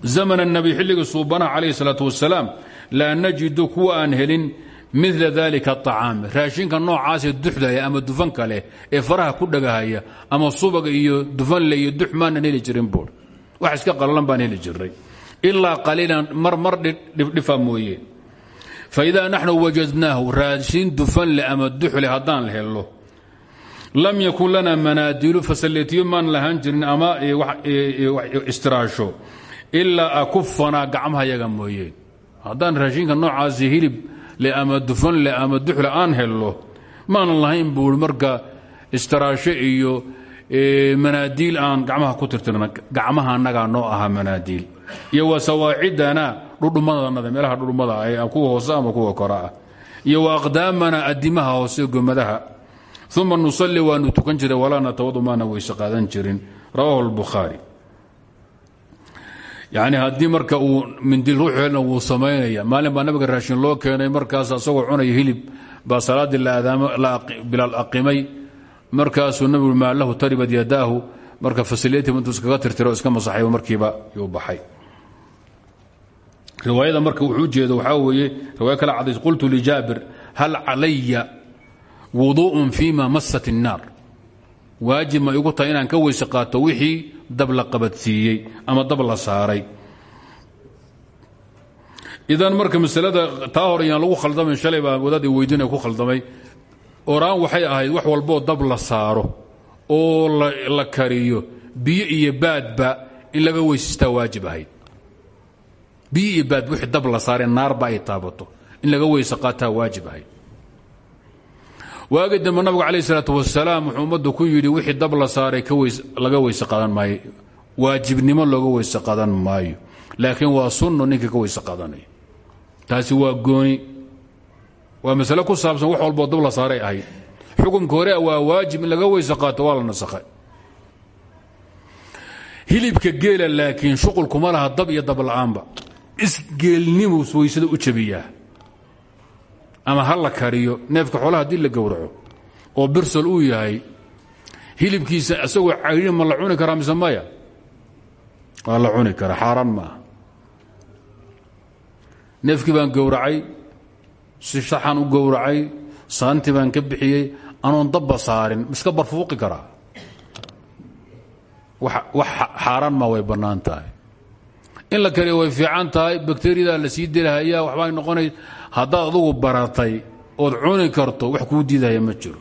zaman الnabi xilligii suubanaha calayh الsalaaة wasalaam laa najidu kuwa aan helin mila dalika acaami raashinka noocaasee duxdaya ama dufanka leh ee faraha ku dhagahaya ama subaga iyo dufanle iyo dux maanan heli jirin buur. Wax iska qalalan baan heli jiray ilaa qaliilan mar mar dhifdhifa mooye. Faidaa naxnu wajadnaahu raashin dufanle ama duxle haddaan hello lam yakun lana manaadilu fasaletiyo maan lahaan jirin ama istiraasho. Ilaa akufanaa gacmaha yaga mooyeen haddaan raashinka noocaasi hilib le ama dufanle ama duxle aan hello maanan lahayn buui marka istiraasho iyo manaadiil aan gacmaha ku tirtirna gacmaha annagaa noo ahaa manaadiil. Iyo wa sawaacidana dhudhumadanada meelaha dhudhumada ah kuwa hoose ama kuwa kora ah. Iyo wa aqdaamana adimaha hoose gomadaha. Uma nusalli waanu tukan jiray walaa natawadu maana weyse qaadan jirin. Rawaahu lbukhaari yani haddii marka uu mindil ruux helna wuu samaynaya maalin baa nabiga raashin loo keenay markaas asagoo cunaya hilib baa salaaddii bilaal aqimay. Markaasuu nabigu maa lahu taribad yadaahu. Marka fasilyatim intuu iskaga tirtiro iska masaxay markiiba yuu baxay. Riwaayada marka wuxuu jeedo waxaa weeye riwaaya kala cadays qultu lijaabir hal calaya wuduu'un fima masat الnaar waajib ma igu inaan ka weyse wixii dab la qabadsiiyey ama dab la saaray. Idan marka masalada taa hore yaan lagu khaldamayn shalay baa wadaad weydiinaya ku khaldamay. Oraan waxay ahayd wax walboo dab la saaro oo la kariyo. Biyo iyo baadba in laga weysistaa waajib ahayd. Biyo iyo baad wixii dab la saaree naarba ay taabato. In laga weyse qaataa waajib ahayd waagi dambe nabigu calayh isalaatu wasalaam wuxuu ummaddu ku yidhi wixii dab la saaray laga weyse qadan maayo. Waajibnimo looga weyse qadan maayo. Laakiin waa sunno ninka ka weyse qadanaya taasi waa gooni. Waa masale ku saabsan wax walboo dab la saaray ahayd. Xukunka hore waa waajib in laga weyse qaato waa la nasakhay. Hilibka geela laakiin shuqulkuma laha dab iyo dab la'aanba. Isgeelnimuu weysada u jabiyaa ama ha la kariyo neefka xoolaha haddii la gowraco oo birsol uu yahay hilibkiisa isagoo cayrin ma la cuni karaa mise maya? Waa la cuni karaa xaaraan maaha. Neefkii baan gowracay si saxan u gowracay saantii baan ka bixiyey anoon dabba saarin miska barfuuqi karaa? Wax xaaraan maa way bannaan tahay. In la kariyo way fiican tahay bakteriyada la sii delahayaa waxbaa noqonay haddaad adugu baratay ood cuni karto wax kuu diidaya ma jiro.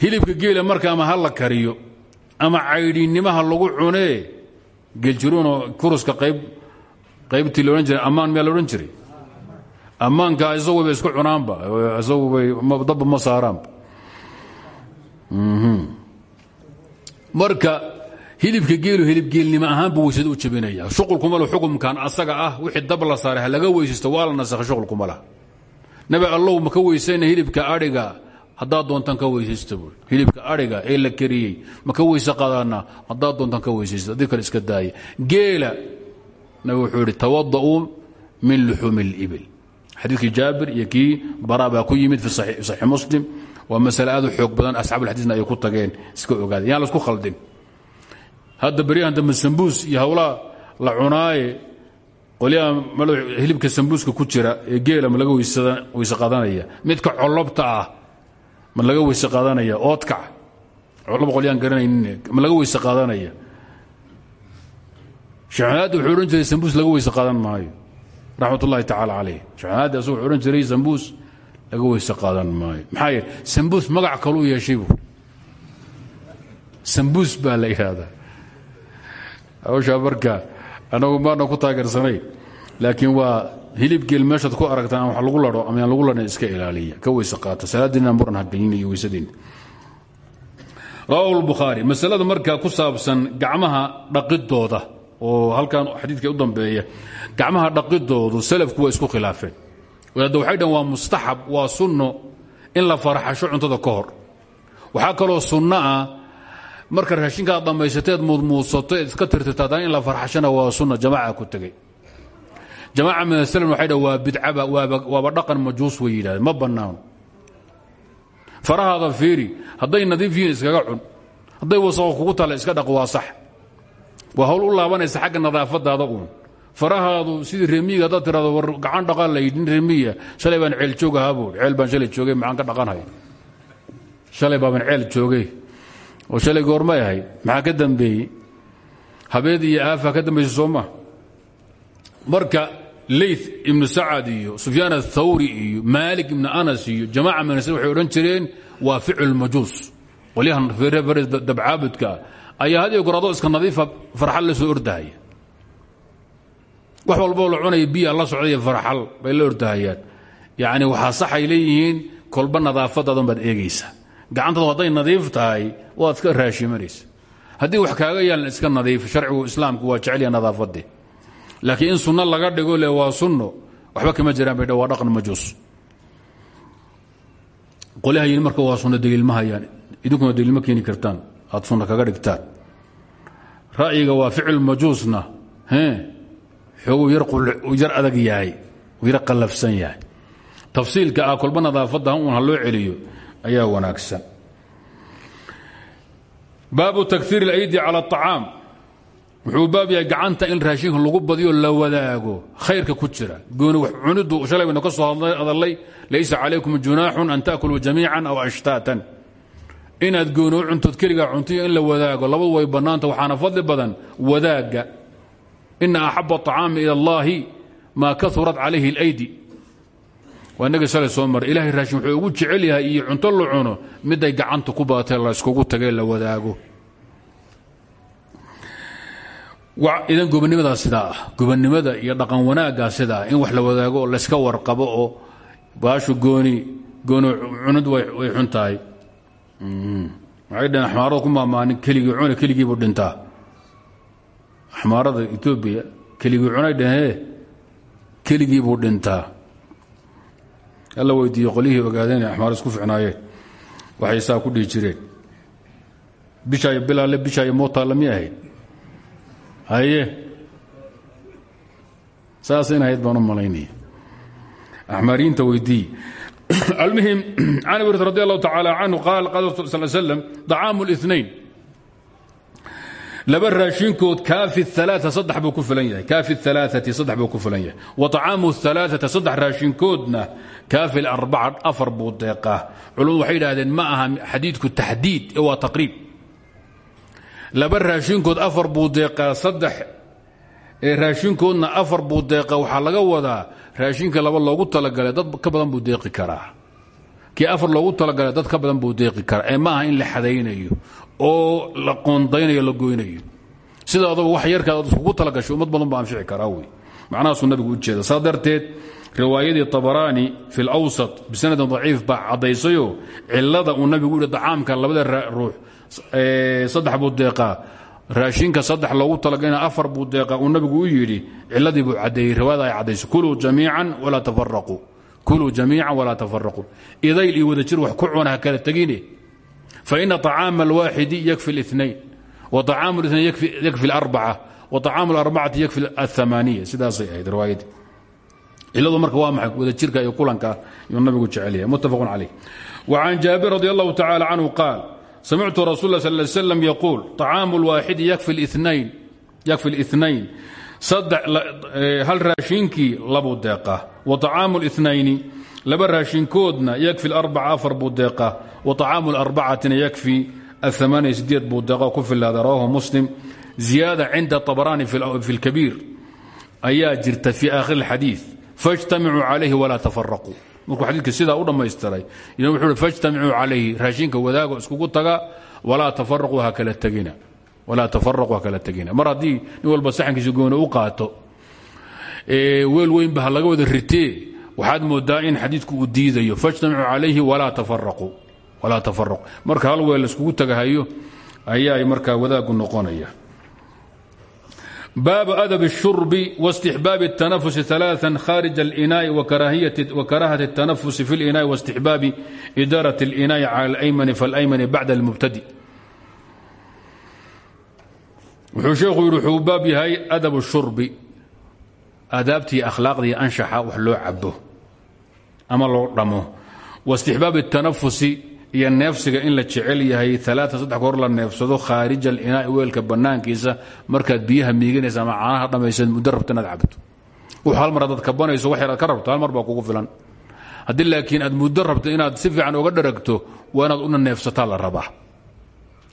Hilibka geela marka ama ha la kariyo ama caydhiinnimaha lagu cunee geeljiruunoo kuruska qayb qaybtii laodhan jiray ammaan miyaa laodhan jiray? Ammaanka isagu bay isku cunaanba isagu bay dabba ma saaraanba. Marka hilibka geelu hilibgeelnimo ahaanbu weysada u jabinaya shuqulkuma le xukumkan asaga ah wixii dab la saaray laga weysaysto waa la nasakhay shuqulkuma lah nabi allow ma ka weysayna hilibka adhiga haddaad doontaan ka weysaysta hilibka adhiga ee la kariyey ma ka weyse qadanaa haddaad doontaan ka weysaysta adii iska daaya geela nabi wuxuu yidhi tawada'uu min luxuumi اlibil xadiidkii jaabir iyo kii bara baa ku yimid fi saxiix muslim. Waa masale aad u xoog badan ay ku tageen iska ogaada yaan lasku khaldin hadda beryahan dambe iyo hawlaha la cunaaye qolyaha hilibka sambuuska ku jira ee geela ma laga weyse qaadanaya. Midka collobta ah ma laga weyse qaadanaya oodkac collob qolyaan garanaynin ma laga weyse qaadanaya. Sheekhunaadi wuxuu sambuus laga weyse qaadan maayo. Raxmat ullahi tacaala calayh sheekhunaadi asagu wuxuu sambuus laga weyse qaadan maayo. Maxaa sambuus magac kaluu yeeshay buu. Sambuus baa la yidhaahdaa hawshaa marka anagu maana ku taageersanayn laakiin waa hilibgeel meeshaad ku aragtaan ama wax lagu lado ama lagu ladhan iska ilaaliya. Ka weyse qaata salaadiina muran ha gelina iyo weysadiina rawaahu lbukhaari masalada markaa ku saabsan gacmaha dhaqidooda oo halkan xadiidka u dambeeya gacmaha dhaqidoodu salafku waa isku khilaafeen. Wadaadda waxay waa mustaxab waa sunno in la faraxasho cuntada ka hor. Waxaa kaloo sunno ah marka raashinkaad dhammaysateed muudmuudsato eed iska tirtirta haddana in la farxashana waa sunna jamaaca ku tegey. Jamaaca min aslm waxay dha waa bidcaba waaba dhaqan majuus way ma bannaano. Farahaada fiiri hadday nadiif yihiin iskaga cun hadday wasaqo kugu talla iska dhaq waa sax. Waa hawl u laabanaysa xagga nadaafadaada uun. Farahaadu sidii remiyiga haddaad tirado war gacan dhaqan la yidhi nin shalay baan ceel joog ahaa ceel baan shalay joogay maxaan ka dhaqanhay shalay baaban ceel joogay oo shalay goormay ahayd maxaa ka dambeeyey? Habeed iyo aafa ka dambaysa soo maa marka leyth ibnu sacad iyo sufyaan athawri iyo maalik ibnu anas iyo jamaaca minasa waxay odhan jireen waa ficlu majuus. Qolyahan fere dabcaabudkaa ayaa had iyo iska nadiifa farxal la soo ordahaya wax walboo la cunaya biya la socdaiyo farxal bay la ordahayaan yacni waxaa saxay leeyihiin kolba nadaafadaadan baad eegaysaa. Gacantaadu hadday nadiif tahay waad iska raashimanaysa haddii wax kaaga yaalan iska nadiif sharcigu islaamku waa jecelya nadaafadee laakiin in sunno laga dhigo le waa sunno waxba kama jiraan bay waa dhaqan majuus. Qolyaha yidhi marka waa sunno daliil ma hayaan. Idinkuna daliil ma keeni kartaan. Aad sunno kaga dhigtaan. Ra'yiga waa ficil majuusna xooguu yar adag yahay yar qallafsan yahay. Tafsiilka ah nadaafadda un ha loo celiyo ayaa wanaagsan baabu takhiir اlaydi calى الطacaam wuxuu baab yahay gacanta in raashinka lagu badiyo la wadaago khayrka ku jira gooni wax cunidu shalay baynu ka soo hadallay laysa calaykum junaaxun an ta'kuluu jamiica aw ashtaatan inaad gooni u cuntood keligaa cuntiyo in la wadaago labadu way bannaanta waxaana fadli badan wadaagga ina axaba الطacaami ilى اllahi maa kaurat calayhi اlaydi waa inagii shalay soo maray ilahay raashin wuxuu ugu jecel yahay iyo cunto la cuno miday gacanta ku badatee la iskugu tagay la wadaago. Idan gobonnimadaa sidaa ah iyo dhaqan wanaaggaa sidaa ah in wax la wadaago oo layska warqabo oo baashu gooni gooni cunud way xun tahay. Waxay dhaheen axmaarada ku maamaanin keligii cune keligiibuu dhintaa. Axmaarada etoobiya keligii cunay dhahee keligiibuu dhintaa alla weydiiye qolyihii ogaadeen inay axmaar isku ficnaayeen waxay saa ku dhihi jireen. Bishaayo bilaale bishaayo mootaalla ahay ahayd? Haye. Saas in ahayd baan u malaynaya. Axmaariyiinta weydiiye almuhim can wirt radi allahu tacaala canhu qaal qala sal slam dacaamu اlinain laba raashinkood kaafi alaaata saddex buu ku filan yahay. Kaafi alaaati saddex buu ku yahay. Wa طacaamu alaaata saddex raashinkoodna kaafi alarbaca afar buu deeqaa culimmadu waxay ma aha xadiidku taxdiid ee waa taqriib. Laba raashinkood afar buu deeqaa saddex raashinkoodna afar buu deeqaa waxaa laga wadaa raashinka laba loogu talagalay dad ka badan buu deeqi karaa. Kii afar loogu talagalay dad ka badan buu deeqi karaa. Ee ma aha in la xadaynayo oo la qoondaynayo la goynayo. Sida adugu wax yarkaad ad iskugu talagashay ummad badan baa anfici karaa wey. Macnahaasuu nabigu u jeeda saa darteed riwaayadii طabaraani fi اlawsat bisanadin daciif baa caddaysayo cilada uu nabigu yihi dacaamka labada ruux saddex buu deeqaa raashinka saddex loogu talagalna afar buu deeqaa uu nabigu u yidhi ciladii buu caddeeyey riwaayada ay caddayso kuluu jamiican walaa tafaraquu kuluu jamiican walaa tafaraquu idayl iyo wadajir wax ku cuna kala tegine faina طacaama alwaaxidi yakfi الاثnain وطacaamu الاثnain yakfi اlأrbaca وطacaamu اlarbacati yakfi الثamaaniya sidaasay ahayd riwaayadii ciladu marka waa maxay wadajirka iyo kulanka yuu nabigu jecel yahay muttafaq calayh وcan jaabir radi allahu tacala canhu qaal samictu rasul ا sl slam yaquul طacaamu اlwaaxidi yakfi الاثnain hal raashinkii labuu deeqaa وطacaamu الاثnayni laba raashinkoodna yakfi arbaca afar buu wa acaamu larbacatina yakfi aamaniya sideed buu ku filaada rawahu muslim. Ziyaada cinda abaraani fi lkabiir ayaa jirta fii aakhir alxadiid fajtamicuu calayhi walaa tafaraquu markuu xadiidka sidaa u dhammaystiray wuxuu fajtamicuu calayhi raashinka wadaago iskugu taga walaa tafaraquu ha kala tegina walaa tafaraqu ha kala tegina. Mar haddii nin walba u qaato weel weynba ha laga wada ritee waxaad moodaa in xadiidku uu diidayo faاjtamicuu calayhi walaa tafaraquu walaa tafaraquu marka hal weel laiskugu tagahayo ayaa markaa wadaagu noqonaya bاب أdب الشhرب واستحباب التنفس ثلاثا خارج الإناء وكراهة التنفس في الإناء واستحباب إدارة الإناء على الأيمن فالأيمن بعد المبتدئ wuxuu sheekhu yidhi wuxuu baab yahay adab shurbi aadaabtii akhlaaqdii anshaxa wax loo cabo ama loo dhamo. Waistixbaab الtanafusi iyo neefsiga in la jecel yahay saddex goor la neefsado khaarij alinaai weelka bannaankiisa markaad biyaha miiganaysa ama caanaha dhammaysaed muddo rabto inaad hal mar haddaad kabanayso wax yaraad ka rabto hal mar baa kugu filan. Haddii laakiin aad muddo inaad si fiican oga dharagto waa inaad una neefsataa la rabaa.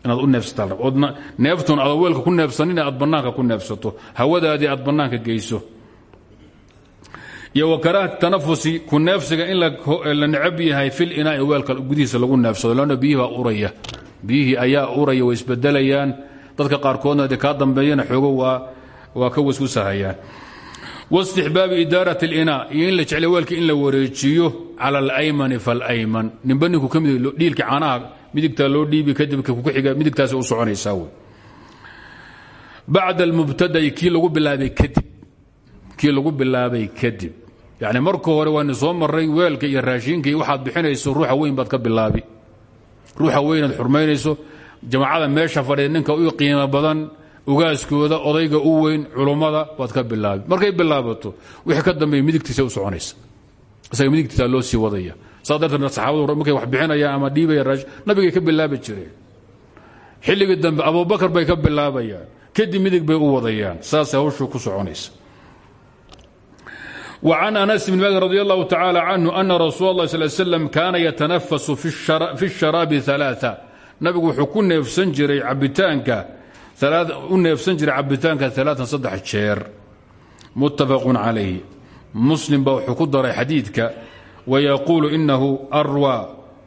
Inaad u neefsataa la rabaa. Ood neeftun aad weelka ku neefsanin aad bannaanka ku neefsato. Hawadaadii aad bannaanka geyso iyo wakaraahati tanafusi ku neefsiga in eh, la necab yahay fil inaai weelka gudihiisa lagu neefsado lanna biyihibaa uraya biyihii ayaa uraya way isbedelayaan. Dadka qaarkoodna de kaa dambeeyana xoogo waa ka waswasahayaan. Wastixbaabi idaarat اlina iyo in la jeclay weelka in la wareejiyo cala alaymani falayman nimba ninku ka mid dhiilka caanaha midigtaa loo dhiibi kadib kuxiga midigtaas u soconaysaa wey. Bacda almubtada'i kii lagu bilaabay kadib. Kii lagu bilaabay kadib yani marka hore waani soo maray weelka iyo raashinka iyo waxaad ruuxa weyn baad ka bilaabi. Ruuxa weynaad xurmaynayso jamacada meesha fadhiya ninka u qiimo badan ugaaskooda odayga u weyn culummada waad ka bilaabi. Markay bilaabato wixii ka dambeeya midigtiisa u soconaysa. Isaga midigtiisa loo sii wadaya. Saa darteed saxaabadu markay wax bixinayaan ama dhiibaya raashin nabigay ka bilaabi jireen. Xilligii dambe abubakar bay ka bilaabayaan. Kadib midig bay u wadayaan. Saasay hawshu ku soconaysa وعن أنس بن مالك رضي الله تعالى عنه أن رسول الله صلى الله عليه وسلم كان يتنفس في الشراب ثلاثة نبgu wuxuu ku neefsan jiray cabitaanka u neefsan jiray cabitaanka ثaلaaثan saddex jeer متafق عalayh muslim ba wuxuu ku daray xadiidka ويquل إنه أrwى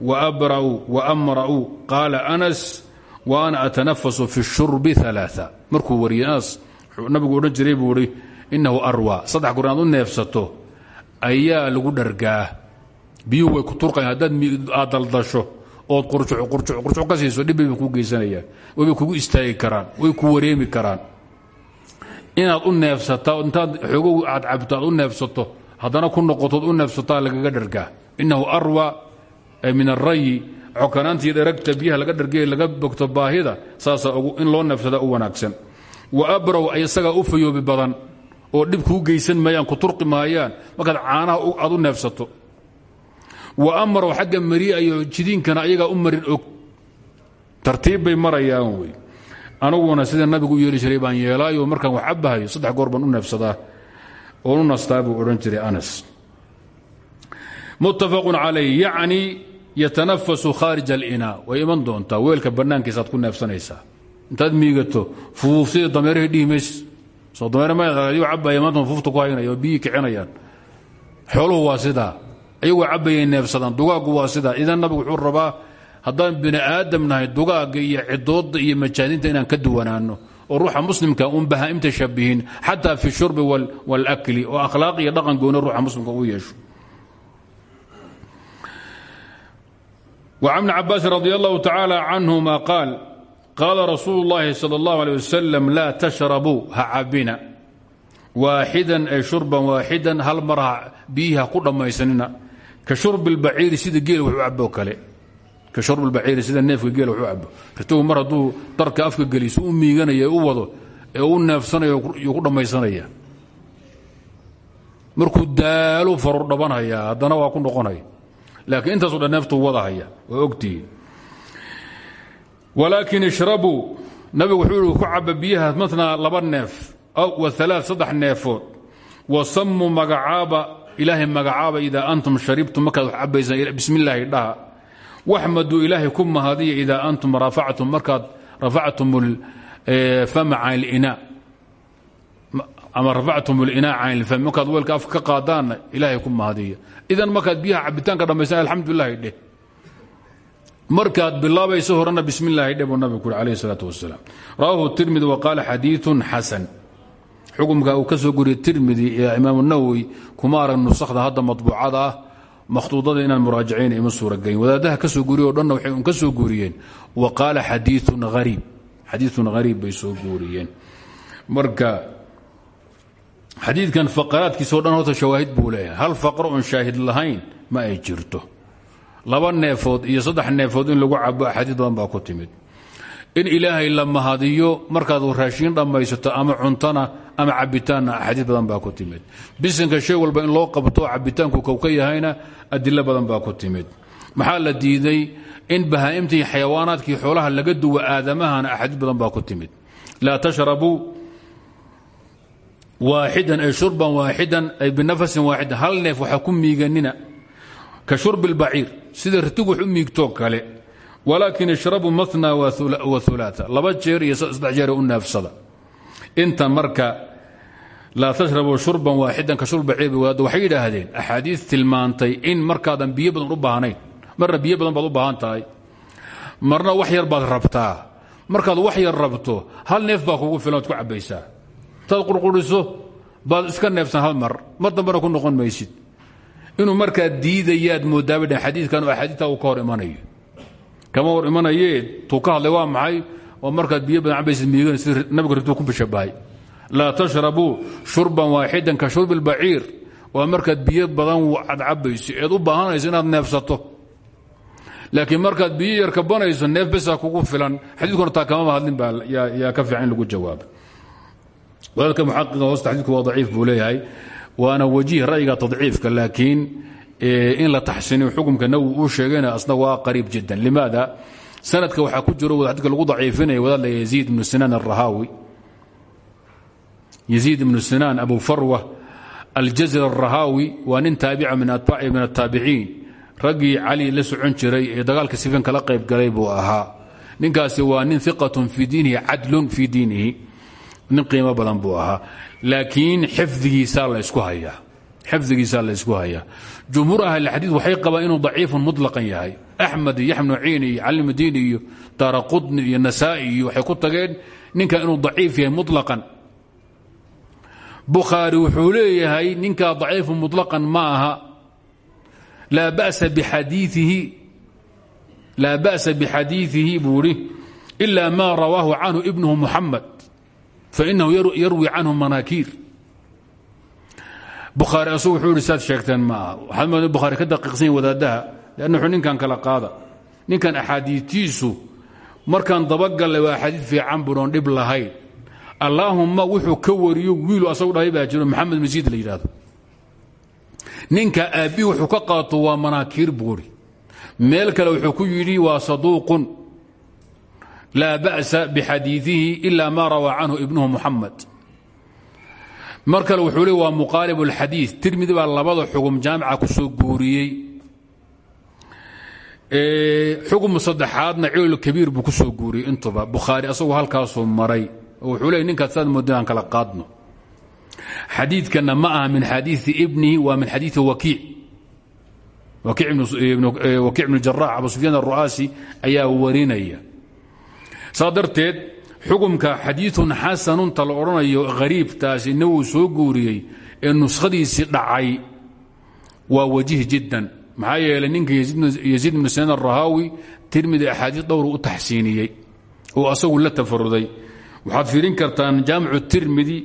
وأbrأ وأmرأ قاala أنس وأna أتنفس في الشhرب ثaلاثة markuu wariyey anas nabigu odhan jiray buu ihi inahu arwa. Saddex goor inaad u neefsato ayaa lagu dhargaa. Biyuhu way ku turqayan haddaad aad daldasho ood qurcuq ka siiso dhibbay bay kuu geysanayaan waybay kugu istaagi karaan way ku wareemi karaan. Inaad u neefsataa intaad xoogow aad cabto u neefsato haddana ku noqotood u neefsataa lagaga dhargaa. Inahu arwa min arayi cokanaantii dheragta biyaha laga dhargay laga bogto baahida saasaa in loo neefsadaa u wanaagsan. Wa abraw isagaa u fayoobi badan oo dhib kuu geysan maayaan ku turqi maayaan markaad caanaha aad u neefsato. Wa amrow xagga mariiayo jidiinkana ayagaa u marin og tartiib bay marayaan wey. Aniguna sida nabigu u yeeli jiray baan yeelaayo markaan wax cabbahayo saddex goor baan u neefsadaa. Oon u nastaa buu odhan jiray anas. Muttafaqun calayh yacni yatanafasu khaarij alinaa. Way iman doontaa weelka bannaankiisaaad ku neefsanaysaa. Intaad miigato fuufsida dameerahii dhihi mays abaymaanuuuftakuhaynao biyii kicinayaan. Xooluhu waa sidaa. Ayagoo cabayay neefsadaan dugaaggu waa sidaa. Idan nabigu wuxuu rabaa hadaan bini aadam nahay dugaagga iyo cidooda iyo majaadinta inaan ka duwanaano oo ruuxa muslimka uun bahaa'imta shabihin xataa fi shurbi walakli oo akhlaaq iyo dhaqan gooni ruuxa muslimka uu yeesho. Wacan bni cabaasin radi allahu tacaala canhuma qaal قال قال رسول الله صلى الله عليه وسلم لا تشربوا هcabina waaxida ay shurban waaxidan hal mar biyiha ku dhammaysanina ka shurbi اlbaciiri sida geel wax u cabo kale ka shurbi اlbaciiri sida neefka geel wax u cabo ratigu mar hadduu darka afka geliso u miiganaya u wado ee u neefsanayo yuu ku dhammaysanaya markuu daalo farur dhabanhayaa haddana waa ku noqonaya laakiin intaaso dhan neeftuu wadahaya waa ogtihi walaakin ishrabuu nabigu wuxuu ihi ku caba biyaha matnaa laba neef wa alaa saddex neefood. Wa sammuu magacaaba ilaahay magacaaba idaa antum sharibtum markaad wax cabaysaan bismi illaahi dhaha. Waxmaduu ilaahay ku mahadiya idaa antum rafactum markaad rafactum fama can linaa ama rafactum اlinaa can ilfam markaad weelka afka ka qaadaanna ilaahay ku mahadiya. Idan markaad biyaha cabitaanka dhammaysan alxamdulilahi dheh markaad bilaabayso horena bismi illaahi dhebo nabigu kuri alayh isalaatu wasalaam rawaahu wa qaala xadiiun xasan. Xukumka uu ka soo guriyey tirmidi iyo imaamu nawowi kuma nusakhda hadda madbuucada ah makhtuudada inaan muraajacayn ima suuragelin. Wadaadaha ka soo guriye o dhanna waxay un ka soo guuriyeen wa qaala xadiiun hariib xadiiun hariib bay soo guuriyeen marka xadiidkan faqaraadkiisa o dhan horta shawaahid buu hal faqro oon shaahid lahayn ma ay jirto laba neefood iyo saddex neefood in lagu cabo axaadiid badan ku timid. In ilaahay la mahadiyo markaad raashiin dhammaysato ama cuntana ama cabitaanna axaadiis badan baa ku timid. Bisinka shay walba in loo qabto cabitaanku kow yahayna adilo badan baa ku timid. Maxaa la diiday? In bahaa'imtii xayawaanaadkii xoolaha laga duwa aadamahana axaadiis badan baa ku timid. Laa tashrabuu waaxidan ay shurban waaxidan ay binafasin waaxidan hal neef waxa ku ka shurbi اlbaciir sida ritigu wax u miigtoo kale walaakin ishrabuu mana waulaaa laba jeer iyo saddex jeer u naafsada inta marka laa tashrabuu shurban waaxidan ka shurbi baciir wadaadda waxay yidhaahdeen axaadiis tilmaantay in markaadan biyo badan u baahnayn marna biyo badan baad u baahan tahay marna wax yar baad rabtaa markaad wax yar rabto hal neef baa inuu markaa diidayaad moodaaba dhen xadiidkan oo axaadiista uu ka imanayo. Kama hor imanayee tuu waa maxay? oo markaad biyo badan cabaysid miigan sida nabiga rituu ku bishabahay. Laa tashrabuu shurban waaxidan ka shurbi اlbaciir waa markaad biyo badan ad cabayso eed u baahanayso inaad neefsato. Laakiin markaad biyo yar kabanayso neef besaa kugu filan. Xadiidkuna taa kamaba hadlin baa yaa ka fiican lagu jawaaba wadaadka muxaqiqa hoosta xadiidku waa daciif buu waana wajiih ra'yiga tadciifka laakiin in la taxsiniyo xukumka nawi uu sheegayna asna waa qariib jiddan. Limaada sanadka waxaa ku jiro xadidka lagu daciifinaya wadaadla yaziid ibnu sinaan arahaawi yaziid ibnu sinaan abu farwa aljazir arahaawi waa nin taabica min ataabiciin raggii cali la socon jiray ee dagaalka sifin kala qayb galay buu ahaa. Ninkaasi waa nin iqatun fii diinihi cadlun fii diinihi. Nin qiimo badan buu ahaa laakiin xifdigiisaa laysku hayaa xifdigiisaa laysku hayaa jumhuur ahlixadiid waxay qabaan inuu daciifun muطlaqan yahay axmed iyo yaxm nuciini iyo cali madiini iyo daara qudni iyo nasaa'i iyo waxay ku tageen ninka inuu daciif yahay muطlaqan bukhaari wuxuu leeyahay ninkaa daciifun muطlaqan ma aha laa ba'sa bixadiiihi laa ba'sa bixadiiثihi buu idhi إila ma rawaahu canhu ibnuhu muxamed fainahu yarwi canhu manaakiir bukhaari asagu wuxuu ihi saad sheegteen ma aha waxaad mooda bukhaari ka daqiiqsan yahi wadaaddaha leanna wuxuu ninkan kala qaada ninkan axaadiitiisu markaan dabagallay waa axaadiid fiican bunoon dhib lahayn allaahumma wuxuu ka wariyo wiilu asagu dhahay baa jiro maxamed masiid la yidhaahdo ninka aabbihi wuxuu ka qaato waa laa ba'sa bixadiiihi ila ma rawaa canhu ibnuhu muxamed mar kale wuxuu leey waa muqaalib اlxadii tirmidi baa labada xugum jaamica ku soo guuriyey. Xugum saddexaadna cilal kabiir buu ku soo guuriyey intuba bukhaari asagoo halkaasuu maray. Oo wuxuu leey ninkaas saad mooda aan kala qaadno. Xadiidkanna ma aha min xadiii ibnihi waa min xadiii wakiic wakiic ibnu jaraax abu sufyaan aru'aasi ayaa warinaya saa darteed xukumka xadiiثun xasanunta la odhanayo hariibtaasi inaguu soo guuriyey ee nuskhadiisii dhacay. Waa wajih jiddan. Maxaa yeelay ninka yaziid bnu sinaan arahaawi tirmidi axaadiis dhowru u taxsiiniyey oo asagu la tafaruday. Waxaad fiirin kartaan jaamicu tirmidi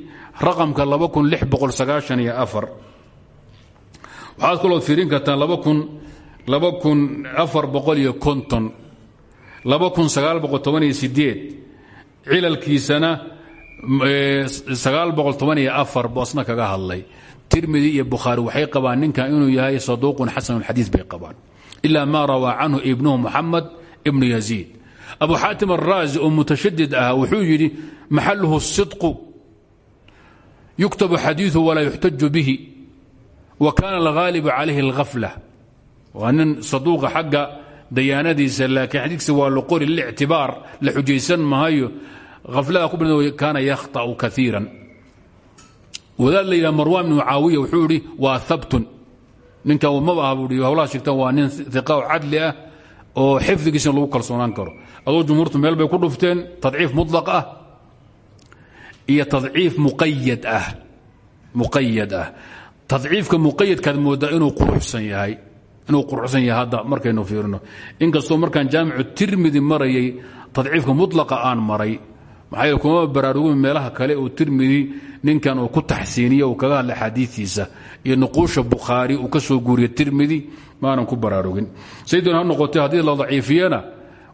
raqamka waxaad kaloo fiirin kartaan cilalkiisana asna kaga hadlay. Tirmidi iyo bukhaari waxay qabaan ninkan inuu yahay saduuqun xasanulxadiid bay qabaan. Ila ma rawaa canhu ibnuhu muxamed ibnu yaziid. Abu xaatim araazi oo mutashadid ah wuxuu yidhi maxaluhu sidqu yuktabu xadiiثu walaa yuxtaju bihi wa kana alghaalibu calayhi اlghafla waa nin saduuqa xagga dayaanadiisa laakiin xadiidkiisa waa la qori lictibaar la xujaysan mahayo haflada ku bn kaana yakhta'u kaiiran wadaad la yidhaha marwan ibnu mucaawiya wuxuu idhi waa habtun ninkan maba aha buu hawlaha sheegtaan waa nin iqa oo cadli ah oo xifdigiisina lagu kalsoonaan karo. Adoo jumhuurtu meel bay ku dhufteen tadciif muطlaq ah iyo tadciif muqayad ah. Ah. Tadciifka muqayadkaad moodaa inuu quruxsan yahay inuu quruxsan yahay hadda markaynu fiirino. Inkastoo markaan jaamicu tirmidi marayay tadciifka mutlaqa aan maray maxaa kuma baraarugin meelaha kale oo tirmidi ninkan uu ku taxsiiniya uu kaga hadla xadiiiisa iyo nuquusha bukhaari uu ka soo guuriya tirmidi maanan ku baraarugin. Saydun ha noqotay haddii la daciifiyana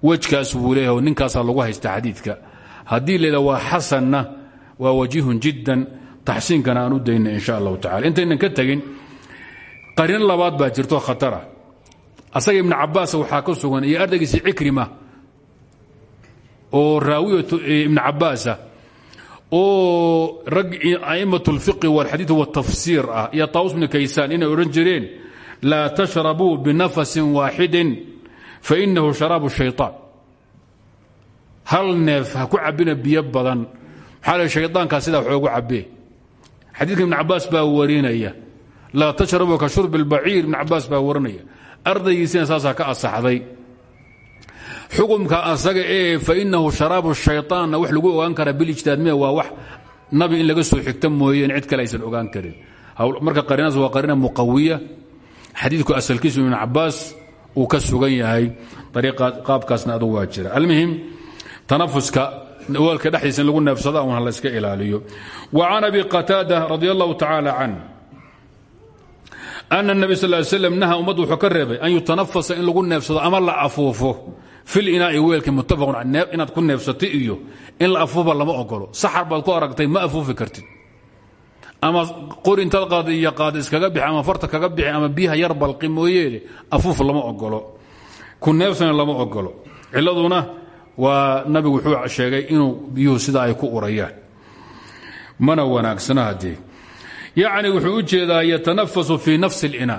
wejkaas wuu leeyahay ninkaasaa lagu haysta xadiidka. Haddii layidha waa xasanna waa wajihun jiddan taxsiinkana aan u dayna in sha allahu tacala intaynan ka tegin qariin labaad baa jirto khatara asaga ibnu cabaas waxaa ka sugan iyo ardaygiisi cikrima oo raawiyatu ibnu cabaasa oo rag a'imat اlfiqi wاlxadiid wاtafsiir ah iyo taawus bnu kaysaan inay odhan jireen laa tashrabuu binafasin waaxidin fainahu sharaabu shayطaan hal neef ha ku cabina biyo badan maxaa l shayطaankaa sidaa waxoogu cabee xadiidka ibn cabaas baa warinaya laa tashrabuu ka shurbi اlbaciir ibn cabaas baa warinaya. Ardaygiisina saasaa ka asaxday. Xukumka asaga ee fainahu sharaabu shayطaanna wax lagu ogaan kara bilijtihaadmiya waa wax nabi in laga soo xigta mooyeen cid kale aysan ogaan karin. Marka qariinaas waa qariina muqawiya. Xadiidku asalkiisu ibn cabaas uu ka sugan yahay. Qaabkaasna adugu waa jira. Almuhim tanafuska waalka dhexdiisa in lagu neefsada un la iska ilaaliyo. Wa can abi qataada radi allahu tacaala can ana الnabi sal slam naha ummaddu wuxuu ka reebay an yutanafasa in lagu neefsado ama la afuufo fil inaai weelka muttafaqun inaad ku neefsatay iyo in la afuufa lama ogolo saxar baad ku aragtay ma afuufi kartid ama qori intaad qaada iyo qaada iskaga bixi ama farta kaga bixi ama biyaha yar balqi mooyeene lama ogolo ku neefsana lama ogolo ciladuna waa nabigu wuxuu sheegay inuu biyuhu sidaa ay ku urayaan mana wanaagsana haddee yacni wuxuu u jeedaa yatanafasu fii nafsi اlina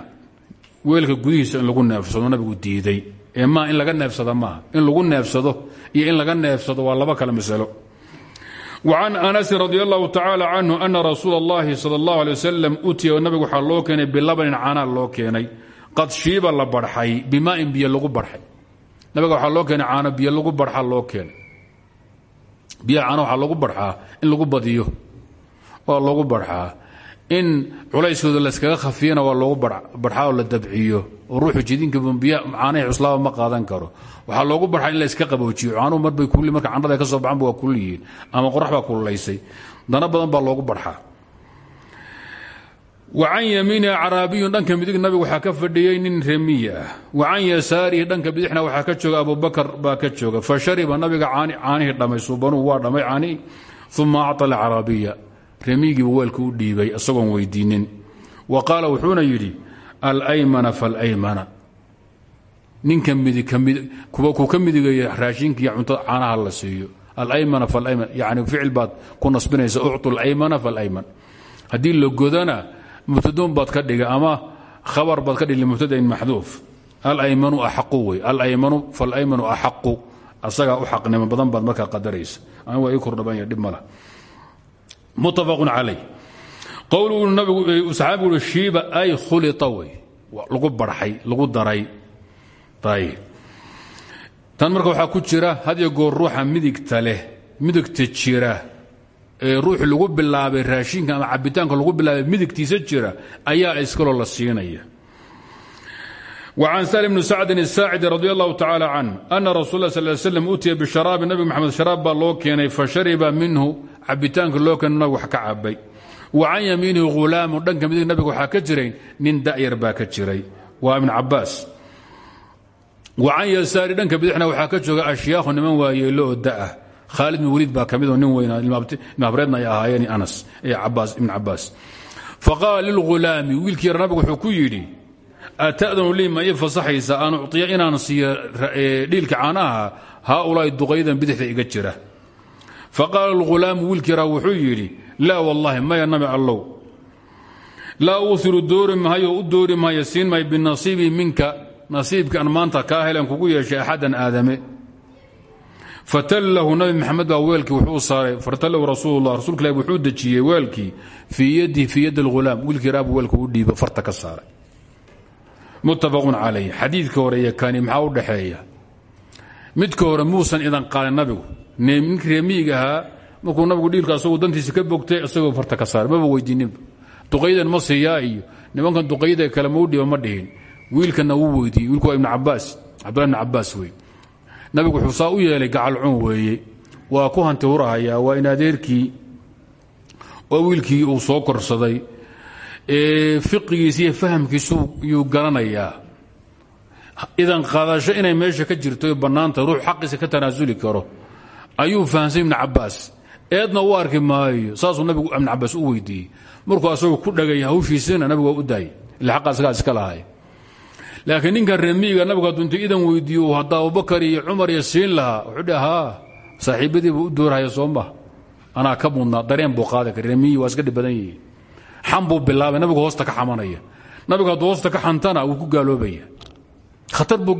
weelka gudihiisa in lagu neefsado nabigu diiday ee maa in laga neefsada maaha in lagu neefsado iyo in laga neefsado waa laba kale masalo وcan أنس رضي الله تعالى عنه أن رsuuل اللhi صلى الله عليه وسلم utiya nabiga waxaa loo keenay bilabanin caanaa loo keenay qad shiiba la barxay bimaain biyo lagu barxay nabiga waxaa loo keenay caano biyo lagu barxa loo keenay biyaha caana waxaa lagu barxaa in lagu badiyo waa loogu barxaa in culayskooda layskaga khafiyana waa loogu barxaa oo la dabciyo oo ruuxu jidinka biya caanahii cuslaaba ma qaadan karo. Waxaa loogu barxaa in layska qaboojiyo caanuhu marbay kulli marka candhada ka soo baxanba waa kulli yihiin ama qorax baa kululaysay. Dana badan baa loogu barxaa. Wa can yamiinihi caraabiyun dhanka midig nabiga waxaa ka fadhiyey nin remiya ah. Wa can yasaarihi dhanka bidixna waxaa ka jooga abubakar baa ka jooga. Fa shariba nabiga caanihii dhamay suubanuu waa dhamay caanihi uma acطa alcaraabiya remiyigiibu weelka u dhiibay isagoon weydiinin. Wa qaala wuxuuna yidhi alaymana falaymana. Ninka midkuu ka midigaya raashinkiiyo cuntada caanaha la siiyo. Alaymana falayman. Yani ficil baad ku nasbinaysa ucطu alaymana falayman. Haddii la godana mubtadun baad ka dhiga ama khabar baad ka dhigi mubtadain maxduuf. Alaymanu axaqu wey. Alaymanu falaymanu axaqu. Asagaa u xaqnimo badan baad markaa qadaraysa. Ama muttafaqu calay qowlugu nabigu saxaabigu ui shiiba ay khulita wey lagu barxay lagu daray ayb tan marka waxaa ku jira hadiyo goor ruuxa midigta leh midigta jira ee ruuxi lagu bilaabay raashinka ama cabitaanka lagu bilaabay midigtiisa jira ayaa iskaloo la siinaya وcan shl bn sacdin الsaacidi radi allahu tacalى can ana rasul اlah sal slm utiya bisharaabi nabi maxamed sharaab baa loo keenay fashariba minhu cabitaanka loo nabig wax ka cabay wa can yamiinihi hulaamu dhanka midig nabiga waxaa ka jiray nin da'yar baa ka jiray. Waa ibn cabaas wa can yasaari dhanka bidixna waxaa ka jooga ashyaakhu niman waayeelo oo da'ah khaalid bin waliid baa ka mid oo nin weyn ilmahabreedna ay ahaayeen anas ibn cabaas faqaala lilghulaami wiilkii yar nabigu wuxuu ku yidhi ata'danu lii ma ii fasaxaysa aan ucطiya inaan siiyo dhiilka caanaha haaulaa'i duqaydan bidixda iga jira faqaala alghulaamu wiilkii yaraa wuxuu yidhi laa wallahi maya nabi allow laa uuhiru doori mahayo u doori mahayo siin mahay binasiibii minka nasiibkaan maanta kaa helan kugu yeeshay axadan aadame fatallahu nabi maxamed baa weelkii wuxuu saaray fatallahu rasuulullah rasuulka ilahi wuxuu dejiyey weelkii fii yadihi fii yadi alghulaam wiilkii yaraabu weelka u dhiiba farta ka saaray muttafaqun calayh xadiidka hore iyo kani maxaa u dhaxeeya midka hore muusan idan ninkii reemiyiga ahaa markuu nabigu dhiilka asagoo dantiisa ka bogtay isagoo farta ka saaray maba weydiininba duqaydan ma siiyaa iyo nimankan duqayda kale ma u dhiba ma dhihin. Wiilkana wuu weydiiyey wiilku waa ibn cabaas cabdullahi ibn cabaas wey nabigu wuxuu u yeelay gacalcun weeye. Waa ku hanti hurahayaa waa in oo wiilkii uu soo korsaday. Fiqigiisa iyo fahamkiisu yuu garanayaa. Idan qaadasho inay meesha ka jirto bannaanta ruux xaqiisa ka tanaasuli karo ayuu fahamsay ibnu cabaas eedna u arki maayo saasuu nabigu ibnu cabaas u weydiiyey. Markuu asagoo ku dhagay hawshiisina nabigu u daayay ila xaqa asagaa iska lahay laakiin ninkan remiiga nabigu hadduu idan weydiiyo haddaa abubakar iyo cumar iyo siin lahaa wuxuu dhi haa saaxiibadiiba u doorhaya soo ka mudnaa dareen buu qaadi kara remiyi waa iska dhib badan nabigu hoosta ka xamanaya. Nabigu hoosta ka xantana wuu ku gaaloobaya. Khatar buu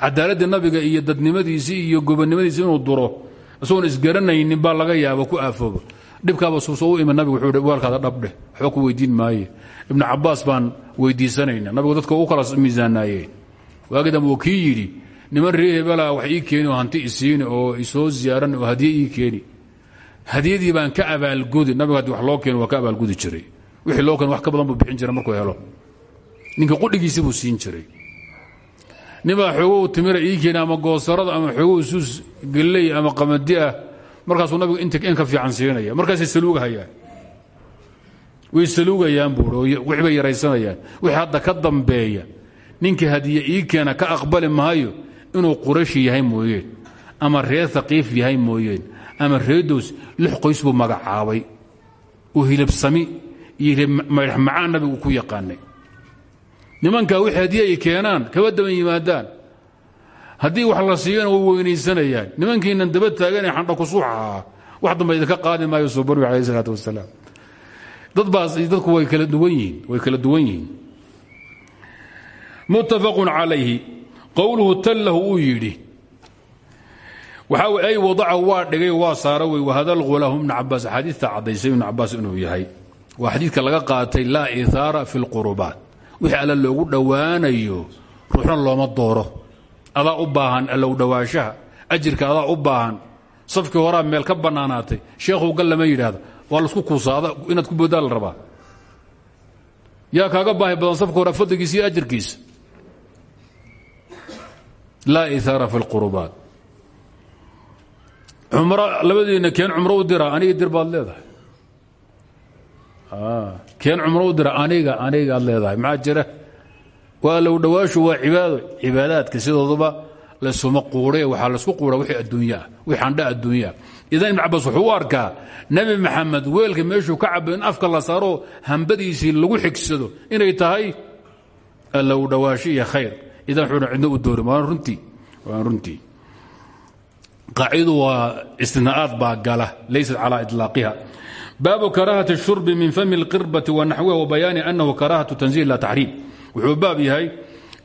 cadaaladda nabiga iyo dadnimadiisii iyo gobonnimadiisi inuu duro isagoon isgaranaynin baa laga yaaba ku aafoobo. Dhibkaaba suuso u imi nabigu wuxuu waalkaada dhabdheh waxba ku weydiin maaye. Ibnu cabaas baan weydiisanayna nabigu dadka u kala miisaanaayeen waagi dambe uu kii yidhi niman ree wax ii keeni hanti isiini oo isoo ziyaaran oo hadiye ii keeni. Hadiyadii baan ka abaalgudi nabigu haddii wax loo keeni waa ka abaalgudi jiray. Wixii loo keeni wax ka badan buu bixin jiray markuu helo. Ninka qudhigiisi buu siin jiray ninbaa xoogow timira ii keeni ama goosarada ama xoogow suus gelley ama qamadi ah markaasuu nabigu in ka fiican siinaya markaasay saluugahayaan way saluugayaan buui wix bay yaraysanayaan wixii hadda ka dambeeya ninkii hadiye ii keena ka aqbali maayo inuu qurashi yahay mooyeen ama reer haqiif yahay mooyeen ama reedows lix qoys buu magacaabay uu hilibsami iyo maydhax macaan nabigu ku yaqaanay nimankaa wixii hadiye ay keenaan kaba daban yimaadaan. Haddii wax la siiyana way weynaysanayaan nimankiinan daba taaganee xandha kusuuxaha wax damba idinka qaadi maayo soo barwi alayh isalaatu wasalaam dad baas dadku way kala duwan yihiin way kala duwan yihiin. Muttafaqun calayhi qowluhu tallahu uu waxaa ay wadacahu waa dhigay waa saara wey wahada lghulaahu ibnu cabaas axaadiista caddaysay ibnu cabaas inuu yahay. Waa xadiidka laga qaatay laa ihaara fi lqurubaat wixii alla loogu dhowaanayo ruuxna looma dooro. Adaa u baahan allow dhowaanshaha ajirka adaa u baahan. Safkii horaa meel ka bannaanaatay. Sheekhuu gal lama yidhaahdo. Waa la isku kuusaada inaad ku boodaa la rabaa. Yaa kaaga baahi badan safka hore fadligiisa iyo ajirkiisa. Laa ihaara fi lqurubaat cumro labadiina keen cumro u dira aniga dir baad leedahay keen cumro u dira aniga anigaad leedahay. Maxaa jira? Waa low dhowaashu waa cibaado cibaadaadka sidooduba laysuma quuray waxaa laysku quura wixii adduunyaah wixii andha adduunyaah idan ibn cabaas wuxuu arkaa nebi maxamed weelka meeshuu ka cabo in afka la saaro hambadiisii lagu xigsado inay tahay low dhowaashi iyo khayr. Idan wuxuu cidno u doorin waan runtii waan runtii. Qaacidadu waa istinaa'aad baa gala laysat calaa iطlaaqiha baabu karahati shurbi min fami اlqirbati wa naxwiha wa bayaani anahu karahatu tanzih la taxriim wuxuu baab yahay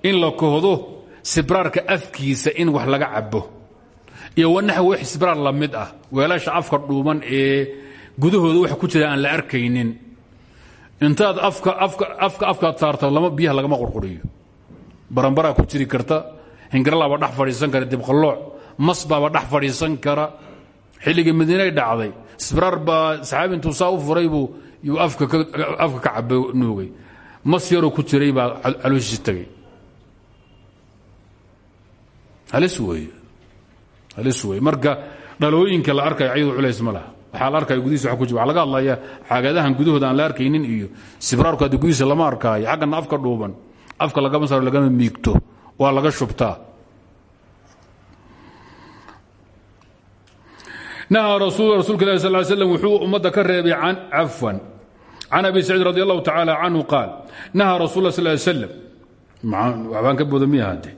in la kohdo sibraarka afkiisa in wax laga cabo iyo wanaxwi wax sibraar la mid ah. Weelasha afka dhuuban ee gudahooda wax ku jira aan la arkaynin. Intaad afka afkaad saarto biyaha lagama qurquriyo. Barambaraa ku jiri karta hingarlaaba dhex fadhiisan kara dibqalooc mas baaba dhex fadhiisan kara. Xilligii madiinay dhacday sibraar baa saxaabi intuu saa u furay buu yuu afka ka caba nuugay. Mas yaroo ku jiray baa calooshiisi tagay. Halis weeye. Halis marka dhalooyinka la arkayo ayadu culays ma laha. Waxaa la arkaya gudihiisa wa ku jir waa laga hadlaya caagadahan gudahooda aan la arkaynin iyo sibraarku haddi gudihiisa lama arkaayo xaggana afka dhuuban afka lagama saaro lagama miigto waa laga shubtaa nahaa rasul rasulka ilahi sal slam wuxuu ummadda ka reebay cafwan can abi saciid radi allahu tacaala canhu qaal nahaa rasul sal slam waxbaan ka booda miya hadde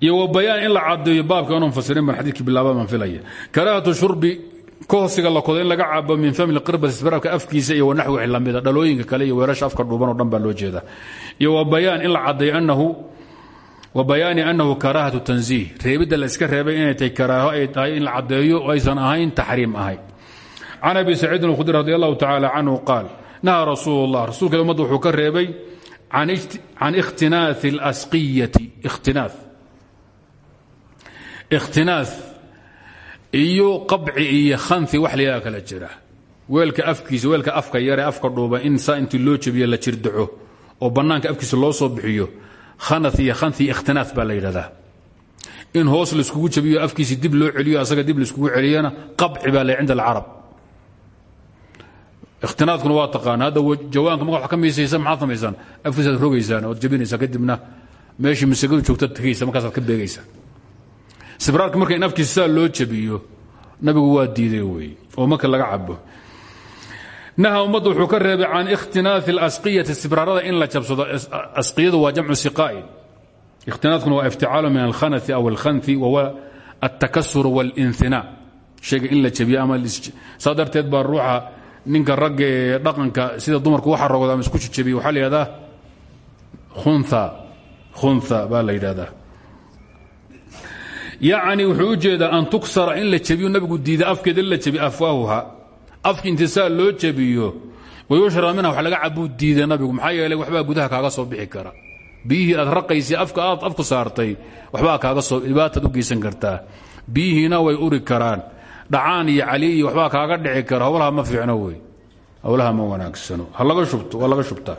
iyo wa in la cadeeyo baabka anu fasirin ban xadiidkii bilaaba baan filaya karaahatu shurbi kohsiga la kodo laga cabo min fami lqirbati sbaraabka afkiisa iyo wanaxwi lamida dhalooyinka kale iyo weelasha afka dhuuban oo dhan loo jeeda iyo wa in la cadeeyo anahu wa bayaani annahu karaahatu tanziih reebidda la iska reebay inay tahay karaaho ay tahay in la cadeeyo oo aysan ahayn taxriim ahayn can abi saciidin alkhudri radi allahu tacaala canhu qaal nahaa rasuul اllah rasuulka ummadda wuxuu ka reebay can ikhtinaaثi اlasqiyati ikhtinaa ikhtinaa iyo qabci iyo khanfi wax layaha kala jira weelka afkiisa weelka afka yare afka dhuuba in saa intii loo jebiyo la jirdaco oo bannaanka afkiisa loo soo bixiyo khana iyo khanfi ikhtinaa baa la yidhahdaa. In hoos laiskugu jebiyo afkiisi dib loo celiyo asaga dib laiskugu celiyana qabci baa la cinda alcarab. Ikhtinaadkuna waa taqaana hadda jawaanka marka wax ka miisaysa maxaad samaysaan afkiisaad rogaysaan ood jebinaysaa kadibna meeshii masagadu joogta tegaysa markaasaad ka beegaysa sibraarka marka in afkiisa loo jabiyo nabigu waa diiday wey oo marka laga cabo naha ummadda wuxuu ka reebay can ikhtinaafi اlasqiyati sibraarada in la jabsado asqiyadu waa jamcu siqaa'in ikhtinaadkuna waa ifticaalu min alkhanai aw alkhanfi wawa altakasur wاlinhinaa shayga in la jabiyo ama saa darteed baa ruuxa ninka ragga ee dhaqanka sida dumarku waxa rogooda ama isku jajabiya waxaa la yidhahdaa khunha khunha baa la yidhahdaa yacni wuxuu u jeedaa an tuksara in la jabiyo nabigu diida afkeeda in la jabiyo afwaahuha afka loo jabiyo wayushra minha wax laga cabuu diiday nabigu. Maxaa yeeley waxbaa gudaha kaaga soo bixi kara. Biyihii aad afka aad afku saartay waxbaa kaaga soo dhibaataad geysan kartaa. Biyihiina way uri karaan. Dhacaan iyo cali iyo kaaga dhici kara. Howlaha ma fiicno wey. Howlaha ma wanaagsano. Ha shubto waa laga shubtaa.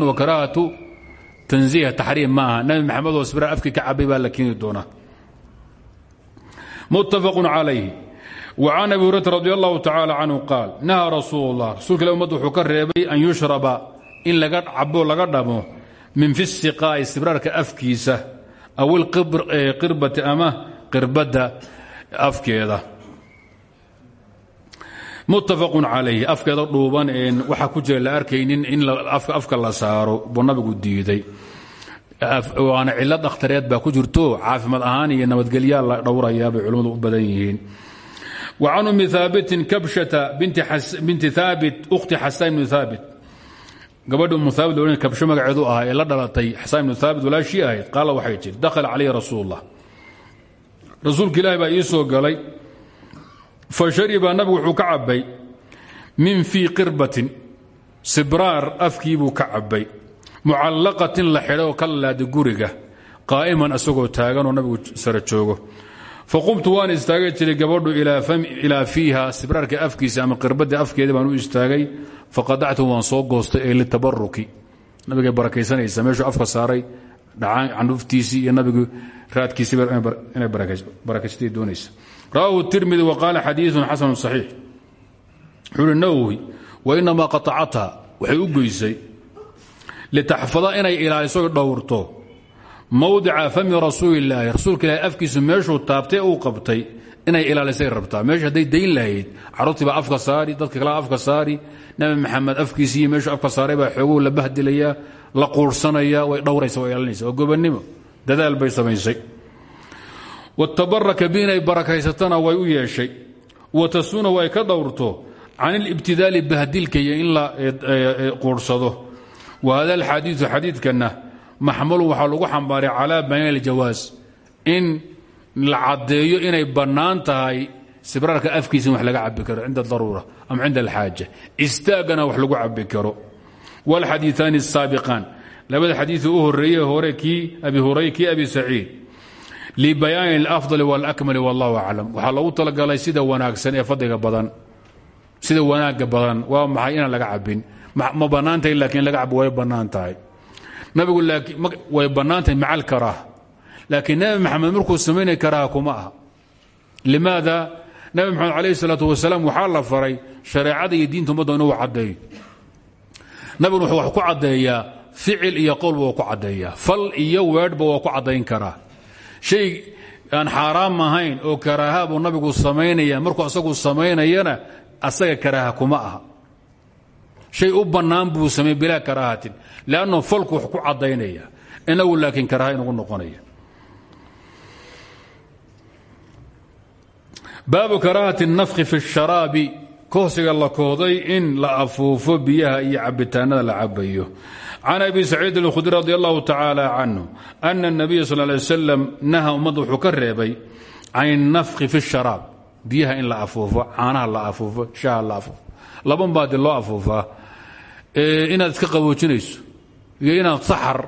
Wa karaahatu tanziih taxriim maaha. Nabi maxamed oo sibra afkii ka cabay baa la keeni muttafaqun calayhi. وcan abi hurata radi allahu tacaala canhu qaal nahaa rasuul اllah rasulka il umadda wuxuu ka reebay an yushraba in laga cabo laga dhamo min fi siqaa'i sibraarka afkiisa aw ilqirbati ama qirbadda afkeeda. Muttafaqun calayh afkeeda dhuuban een ku jira la arkaynin in afka la saaro buu nabigu diiday. Waana cilo dhakhtareed baa ku jirto caafimaad ahaan iyo nabadgelyaa la dhowrayaabay culimmadu u badan yihiin can ummi haabitin kabshata binti haabit ukhti xasaan ibnu haabit gabadhi ummu haabit lo kabsho magaceedu ahaa ee la dhalatay xasaan ibnu haabit walaashii ahayd qaala waxay tii dakhala calayhi rasuulullah rasuulka ilaahi baa ii soo galay fa shariba nabigu wuxuu ka cabbay min fii qirbatin sibraar afkiibuu ka cabbay mucallaqatin la xidhay oo ka guriga qaa'iman isagoo taaganoo nabigu sara joogo faqumtu waan istaagay jiray gabadhu ilaa fiiha sibraarka afkiisa ama irbada afkeeda baan u istaagay. Faqadactu waan soo goostay ee litabaruki nabigay barakaysanaysa meeshuu afka saaray candhuftiisii iyo nabigu raadkiisiinay barakaystay doonaysa rawahu tirmidi wa qaala xadiiun xasanu saxiix. Wuxuu uhi nawwi wainamaa qaacatha waxay u goysay litaxfada inay ilaaliso dhowrto mawdica fami rasuulilaahi rasuulka ilahi afkiisu meeshuu taabtay uu qabtay inay ilaalisay rabtaa. Meeshu hadday dayn lahayd carruurtii baa afka saari dadka kale afka saari. Nabi maxamed afkiisiiyo meeshuu afka saaray baa xooguu la bahdilayaa la quurhsanaya way dhowraysa way ilaalinaysa. Waa gobannimo. Dadaal bay samaysay. Watabaraka bi barakaysatana way u yeeshay. Watasuna way ka dhowrto can ilibtidaali bahdilka iyo in la quurhsado whada alxadiiu xadiidkana maxmulun waxaa lagu xambaaray calaa bayaan aljawaas in la caddeeyo inay bannaan tahay sibraarka afkiisa in wax laga cabi karo cinda daruura ama cinda alxaaja istaagana wax lagu cabi karo wاlxadiiثaani الsaabiqaan labada xadiiث u horeeye hore kii abi huray kii abi saciid libayaani اlafضل wاlakmali wاllahu aclam waxaa loogu talagalay sida wanaagsan ee fadliga badan sida wanaaga badan waa maxay inaan laga cabin ma bannaan tahay laakiin laga cabo way bannaan tahay nabigu way bannaan tahay maca alkaraaha laakiin nabi maxamed markuu samaynay karaaha kuma aha. Limaada nabi maxamed calayh isalaatu wasalaam waxaa la faray shareecada iyo diinta ummadda inuu caddeeyo. Nabiguna wuxuu wax ku caddeeyaa ficil iyo qowlba waa ku caddeeyaa fal iyo weedhba waa ku caddayn karaa. Shay aan xaaraam ahayn oo karaaha buu nabigu samaynaya markuu asagu samaynayana asaga karaaha kuma aha shay u bannaan buu sameey bilaa karaahatin lannahu falku wax ku caddaynaya. Inagu laakiin karaaha inugu noqonaya. Baabu karaahati nafki fi sharaabi. Kohsiga la kohday in la afuufo biyaha iyo cabitaanada la cabayo can abi saciidin اkhudri radi allahu tacaala canhu ana اnabiya sal lay wasalam naha ummadda wuxuu ka reebay can nafki fi sharaab. Biyaha in la afuufo caanaha la afuufo shaha la afuufo laban baadi loo afuufaa. Inaad iska qaboojinayso iyo inaad saxar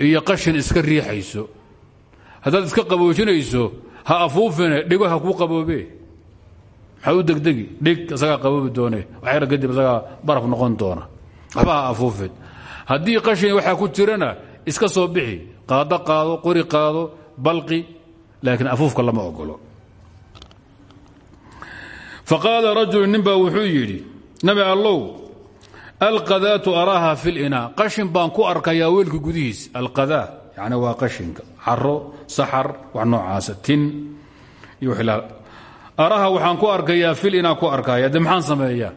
iyo qashin iska riixayso. Haddaad iska qaboojinayso ha afuufine dhigo ha kuu qaboobe. Maxaa u degdegi? Dhig isagaa qaboobi doone. Waxyar kadib isagaa baraf noqon doona. Waxba ha afuufin haddii qashin waxaa ku jirana iska soo bixi. Qaado qaado qori qaado balqi laakiin afuufka lama ogolo faqaala rajulu nin baa wuxuu yidhi nabi allow alqadaatu araaha fi linaa qashin baan ku arkayaa weelka gudihiis. Alqadaa yani waa qashinka. Caro saxar wax noocaasa tin iyo araha waxaan ku arkayaa fil inaa ku arkaya de maxaan sameeyaa?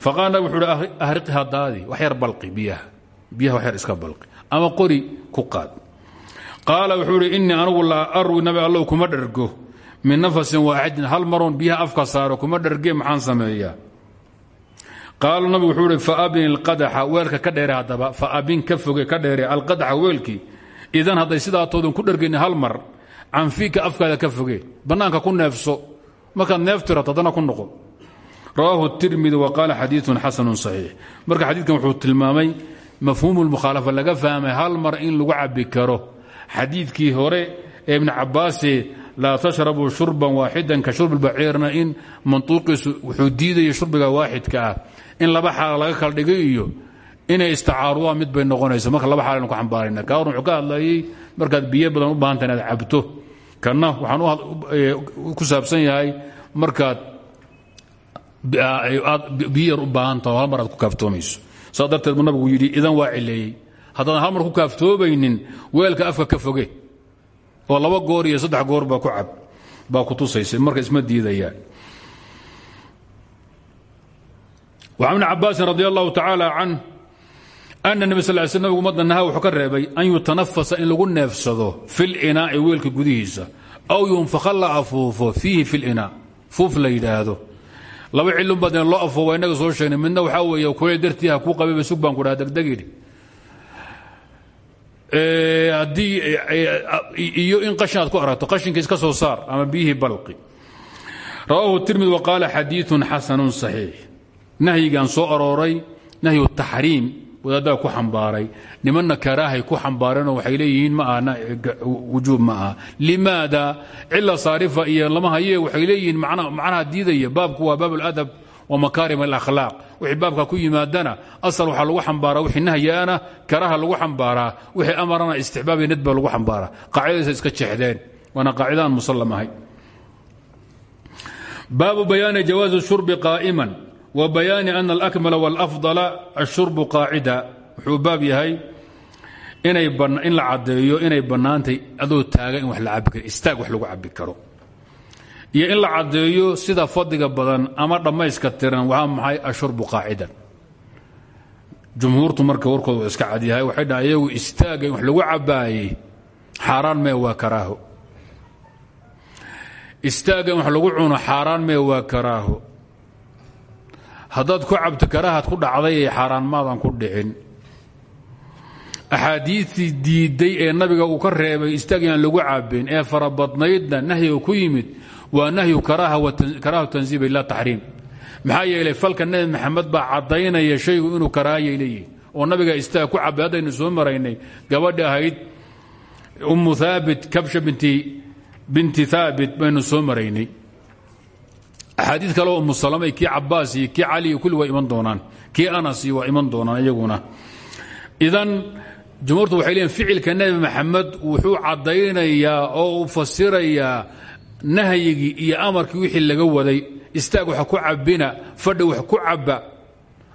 Faqaal nabig wuxuu hi ahriqha daadi wax yar balqi biyaha. Biyaha wax yar iska balqi. Ama qori ku qaad. Qaala wuxuu ihi innii anugu laa arwi nabi allow kuma dhergo min nafasin waaxidin hal maroon biyaha afka saaro kuma dherge maxaan sameeyaa? Qaala nabigu wuxuu ihi faabin ilqadaxa weelka ka dheere haddaba faabin ka foge ka dheere alqadaxa weelkii idan hadday sidaatoodan ku dhergayni hal mar canfiika afkaada ka foge bannaanka ku neefso markaad neef tirato haddana ku noqo. Rawaahu tirmidi wa qaala xadiiun xasanu saxiix. Marka xadiidkan wuxuu tilmaamay mafhuumu lmukhaalafa laga fahmay hal mar in lagu cabbi karo. Xadiidkii hore ee ibni laa tashrabuu shurban waaxidan ka shurbi baciirna in mantuuqiisu wuxuu diidaya shurbiga waaxidka ah. In laba xaala laga kala dhigay iyo inay istacaarudaan mid bay noqonaysa marka laba xaalan ku xambaarayna kaarun wuxuu ka hadlayay markaad biyo badan u baahanta inaad cabto. Kanna waxaan ku saabsan yahay markaad aad biyo yar u baahantaho hal mar aad ku kaaftoomayso. Saas darteed buu weelka afka ka foge oo laba goor iyo saddex goor baa ku cab baa ku tusaysa marka isma diidayaan ibni cabaasin radi allahu tacaala can ana nebi sal l sl nabig ummadda naha wuxuu ka reebay an yutanafasa in lagu neefsado fi linaa'i weelka gudihiisa aw yunfaka la afuufo fiihi fi linaa fuuf la laba cilun baad loo afuuba innaga soo sheegnay midna waxaa weeye kuleel dartii ha kuu qabayba ku dhaha degdegidhi iyo in ahin aad ku aragto ahinka iska soo saar ama biyihii bali rawaahu tirmid waqaala xadiiu xasanu صaxiix nahyigan soo arooray nahyu taxriim wadaaddaa ku xambaaray. Nimanna karaahay ku xambaareenoo waxay leeyihiin ma aha wujuub ma aha. Limaada cila saarifa iyo lama haye waxay leeyihiin macnaha diidaya baabku waa baab اladab wa makaarim alakhlaaq. Wixii baabka ku yimaadana asal waxaa lagu xambaaraa wixii nahyaana karaha lagu xambaaraa wixii amarana istixbaab iyo nadba lagu xambaaraa qaacidaysa iska jeexdeen waana qaacidaan musallam ahay. Baabu bayaani jawaazi shurbi qaa'iman wa bayaani ana alakmala wاlafضala ashurbu qaacida. Wuxuu baab yahay in la caddeeyo inay bannaantay adoo taaga in wax la cabi karo istaag wax lagu cabi karo iyo in la caddeeyo sida fadliga badan ama dhammayska tiran waa maxay ashurbu qaacidan jumhuurtu marka warkooda iska cadyahay waxay dhaha iyagu istaaga wax lagu cabaayey xaaraan mee waa karaaho. Istaaga in wax lagu cuno xaaraan mee waa karaaho. Haddaad ku cabto karaahaad ku dhacday ee xaaraan maadan ku dhicin. Axaadiitii diidday ee nabiga uu ka reebay istaag lagu cabin ee farabadnaydna nahyiga ku yimid waa nahyu karaahu tanziib ila taxriim maxaa yeelay falka nebi maxamed baa caddaynaya shaygu inuu karaahayay leeyihi oo nabiga istaag ku cabay haddaynu soo maraynay gabadhi ahayd ummu haabit kabsha binti haabit baynu soo maraynay. Axaadii kale ummu salamay kii cabaas iyo kii cali iyo iman doonaan. Kii anas iyo iman doonaan iyaguna. Idan jumhuurtu waxay leeyiin ficilka nebi maxamed wuxuu caddaynayaa oo uu nahyigii iyo amarkii wixii laga waday istaag wax ku cabina fadhi wax ku cabba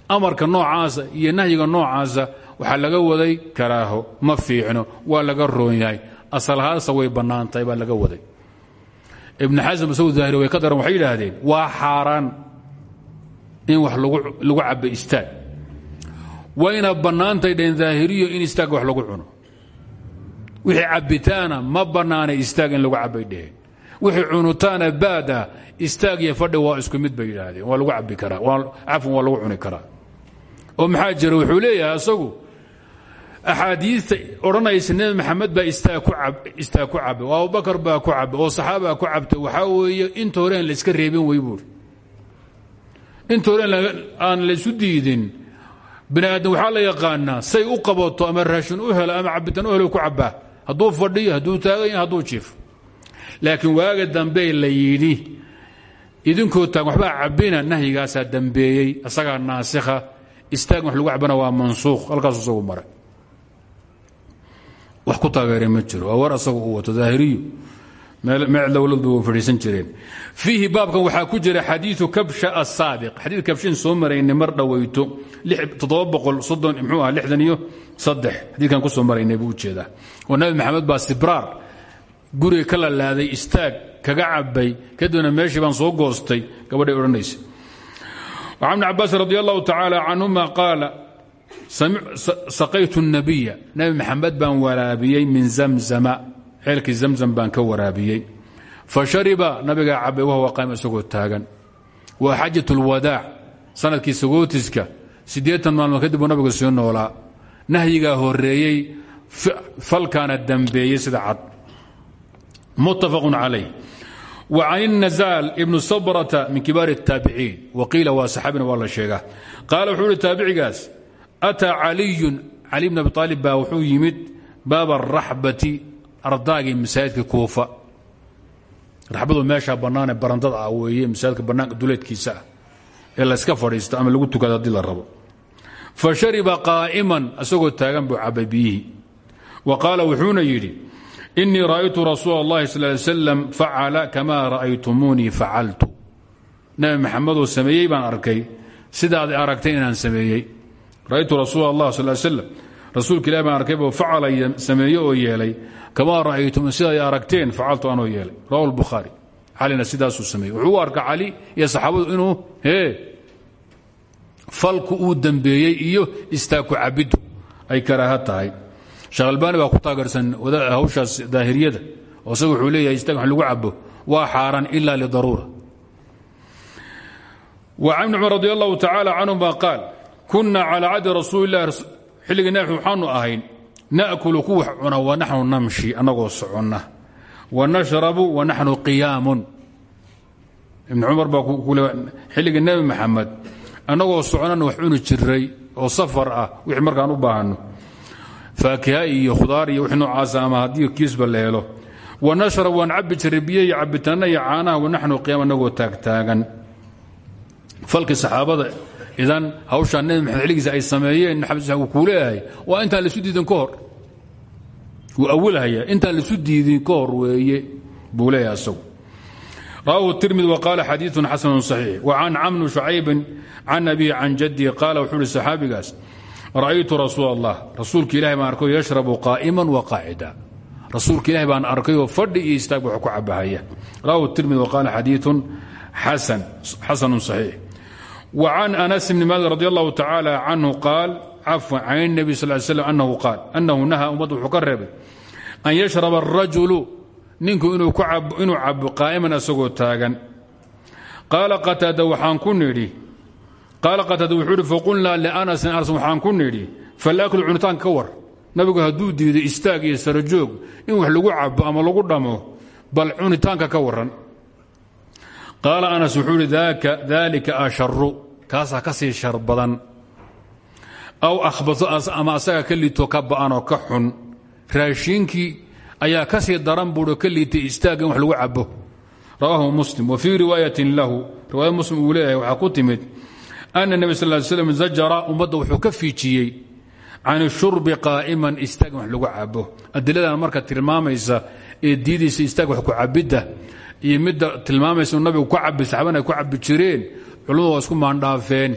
amarka noocaasa iyo nahyiga noocaasa waxaa laga waday karaaho ma fiicno waa laga roon yahay. Asalahaasa way bannaantahay baa laga waday. Ibn xasm isagu daahiri way ka daran waxay waa xaaraan in wax lagu cabba istaag. Wayna bannaantay dheen daahiriyo in istaag wax lagu cuno. Wixii cabbitaana ma bannaanay istaag in lagu cabbay dheheen wixii cunutaana baada istaag iyo fadhi waa isku mid bay yidhaahdeen. Waa lagu cabbi karaa. Cafwan waa lagu cuni karaa. Oo maxaa jira? Wuxuu leeyahay asagu axaadiista odhanaysa maxamed baa istaag ku cabay oo abubakar baa ku cabay oo saxaabaa ku cabtay. Waxaa weeye inta hore aan layska reebin wey buuri. Inta hore aan laysu diidin bini aadam waxaa la yaqaanaa say u qabato ama raashin u helo ama cabitaan u helo ku cabaa hadduu fadhiyo hadduu taagan yahay hadduu jiifo laakiin waaga dambe la yidhi idinkoo taagan waxbaa cabbina nahyigaasaa dambeeyey asagaa naasikha istaagin wax lagu cabana waa mansuukh. Halkaasu isagu maray. Wax ku taageeray ma jiro waa war asagu uu wato daahiriyu way fadhiisan jireen. Fiihi baabkan waxaa ku jira xadiiu kabsha asaabiq xadii kabshin soo maraynay mar dhowayto mxuu aha lixdan iyo saddex. Xadiikan ku soo maraynay buu u jeedaa oo nabi maxamed baa sibraar guriga ka lalaaday istaag kaga cabay kadibna meeshii baan soo goostay gabadhay odhanaysa an bn cabaas radi allahu tacaala canhuma qaala saqaytu nabiya nabi maxamed baan waraabiyey min zamzama xeelkii zamzam baan ka waraabiyey. Fashariba nabigaa cabay wahuwa qaam isagoo taagan. Wa xajat lwadaac sannadkii sagootiska siddeean maalmood kadibuu nabiga sii noolaa. Nahyigaa horeeyey falkaana dambeeyey sida cad mutafaq calayh. Wa can inazaal ibnu sabrata min kibaar اtaabiciin waqiila waa saxaabina waa la sheegaa qaala wuxuu uhi taabicigaas ataa caliyun cali bn abi aalib baa wuxuu yimid baaba araxbati ardaagii masaajidka kuufa. Rabadu meeshaa bannaanee barandada ah weeye masaajidka bannaanka duleedkiisa ah ee layska fadhiisto ama lagu tukado haddii la rabo. Fa shariba qaa'iman asagoo taagan buu cabay biyihii wa qaala wuxuuna yidhi inii ra'aytu rasuul اllahi sal ly slam facala kama ra'aytumuunii facaltu nabi maxamedoo sameeyey baan arkay. Sidaad aragtay inaan sameeyey. Ra'aytu rasuul allah sal slam rasuulka arkay boo facala sameeye oo yeelay. Kamaa ra'aytum sidaad aragteen facaltu anoo yeelay. Rawahu lbukhaari calina sidaasuu sameeyey. Wuxuu u arka iyo saxaabadu inuu hee falku uu dembeeyey iyo istaaku cabiddu ay karaaha tahay sheekh albaani baa ku taageersan hawshaas daahiriyada oo isaga wuxuu leeyahay istaag wax lagu cabo waa xaaraan ila lidaruura. Wa can ibni cumar radi allahu tacaala canhuma qaal kunna calaa cadi rasuuli illahi xilligii ahayn na'kulu ku wax cuna wa naxnu namshi annagoo soconna. Wa nashrabu wa naxnu qiyaamun. Ibni cumar baa xilligii nebi maxamed annagoo soconana wax cuni jiray oo safar ah wixii markaan u baahanno faakiha iyo khudaar iyo wixii noocaasa ama haddii kiisba la wa nashrab waan cabbi jiray biyo iyo cabitaanna iyo caanaha wa naxnu qiyaam taagtaagan falkii saxaabada idan hawshaa nebi maxamed xilligiisa ay sameeyeen uu kuu leeyahay waa intaan laisu diidin ka hor. Wuu awilhaya intaan laisu weeye buu leeyahay tirmidi wa qaala xadiiun xasanu صaxiix wa can camnu shucaybin can abihi can jaddihi qaala wuxuu uhi saxaabigaas ra'aytu rasuul allah rasuulka ilahi baan arkayo yashrabu qaa'iman wa qaacida rasuulka ilahi baan arkayoo fadhi iyo istaagba wax ku cabahaya. Rawahu tirmidi waqaala xadiiun xasan xasanun saxiix. Wa can anas bni maalik radi allahu tacaala canhu qaal cafwa can nebi sal slm anahu qaal annahu nahaa ummadda wuxuu ka reebay an yashraba arajulu ninku inuu cabo qaa'iman asagoo taagan. Qaala qataada waxaan ku nidhi qaala qataada wuxuu ihi faqulnaa lianasin anas waxaan ku nidhi falaklu cunitaanka ka war. Nabigu hadduu diiday istaag iyo sarajoog in wax lagu cabo ama lagu dhamo bal cunitaanka ka waran anas wuxuu ihi daalika asharu kaasaa ka shar badan. Aw akhbaso ama asaga ka liito ka ba'anoo ka ayaa ka sii daran buuo ka liitay istaag in wax lagu cabo rawaahu muslim. Wa fii riwaayatin lahu. Riwaaya muslim uu leeyahay waxaa ana nebi sal slam zajara ummadda wuxuu ka fiijiyey can shurbi qaa'iman istaag in wax lagu cabo adiladan marka tilmaamaysa ee diidaysa istaag wax ku cabidda iyo midda tilmaamaysa inu ku cabi saxaabana ay ku cabi jireen culimmadu waa isku maandhaafeen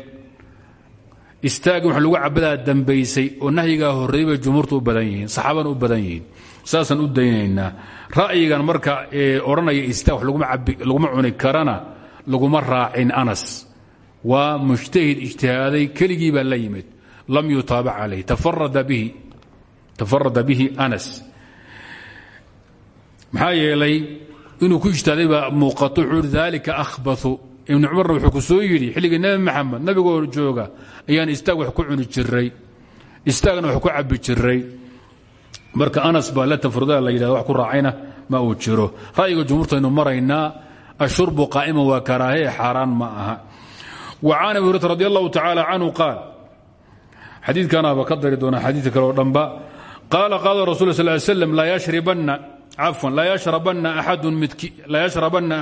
istaag in wax lagu cabadaa dambaysay oo nahyigaa horreeyey bay u badan yihiin saxaabana u badan yihiin saasaan u daynaynaa ra'yigan marka ee odhanaya istaag wax laguma cuni karana laguma raacin anas waa mujtahid ijtihaaday keligii baa la yimid. Lam yutaabac calayh tafarada bihi. Anas. Maxaa yeelay inuu ku ijtihaaday baa muuqato wuxuu i dalika ahbatu ibnu cumarna wuxuu ku soo yidhi xilligii nebi maxamed nabigoo jooga ayaan istaag wax ku cuni jiray istaagna wax ku cabbi jiray marka anas baa la tafruda la yidhahda wax ku raacayna ma uu jiro wa can abi hurata radi allahu tacaala canhu qaal xadiidkanaaba ka dari doonaa xadiidka kale oo dhanba qaala qaala rasul sal ly slam laa yashrabanna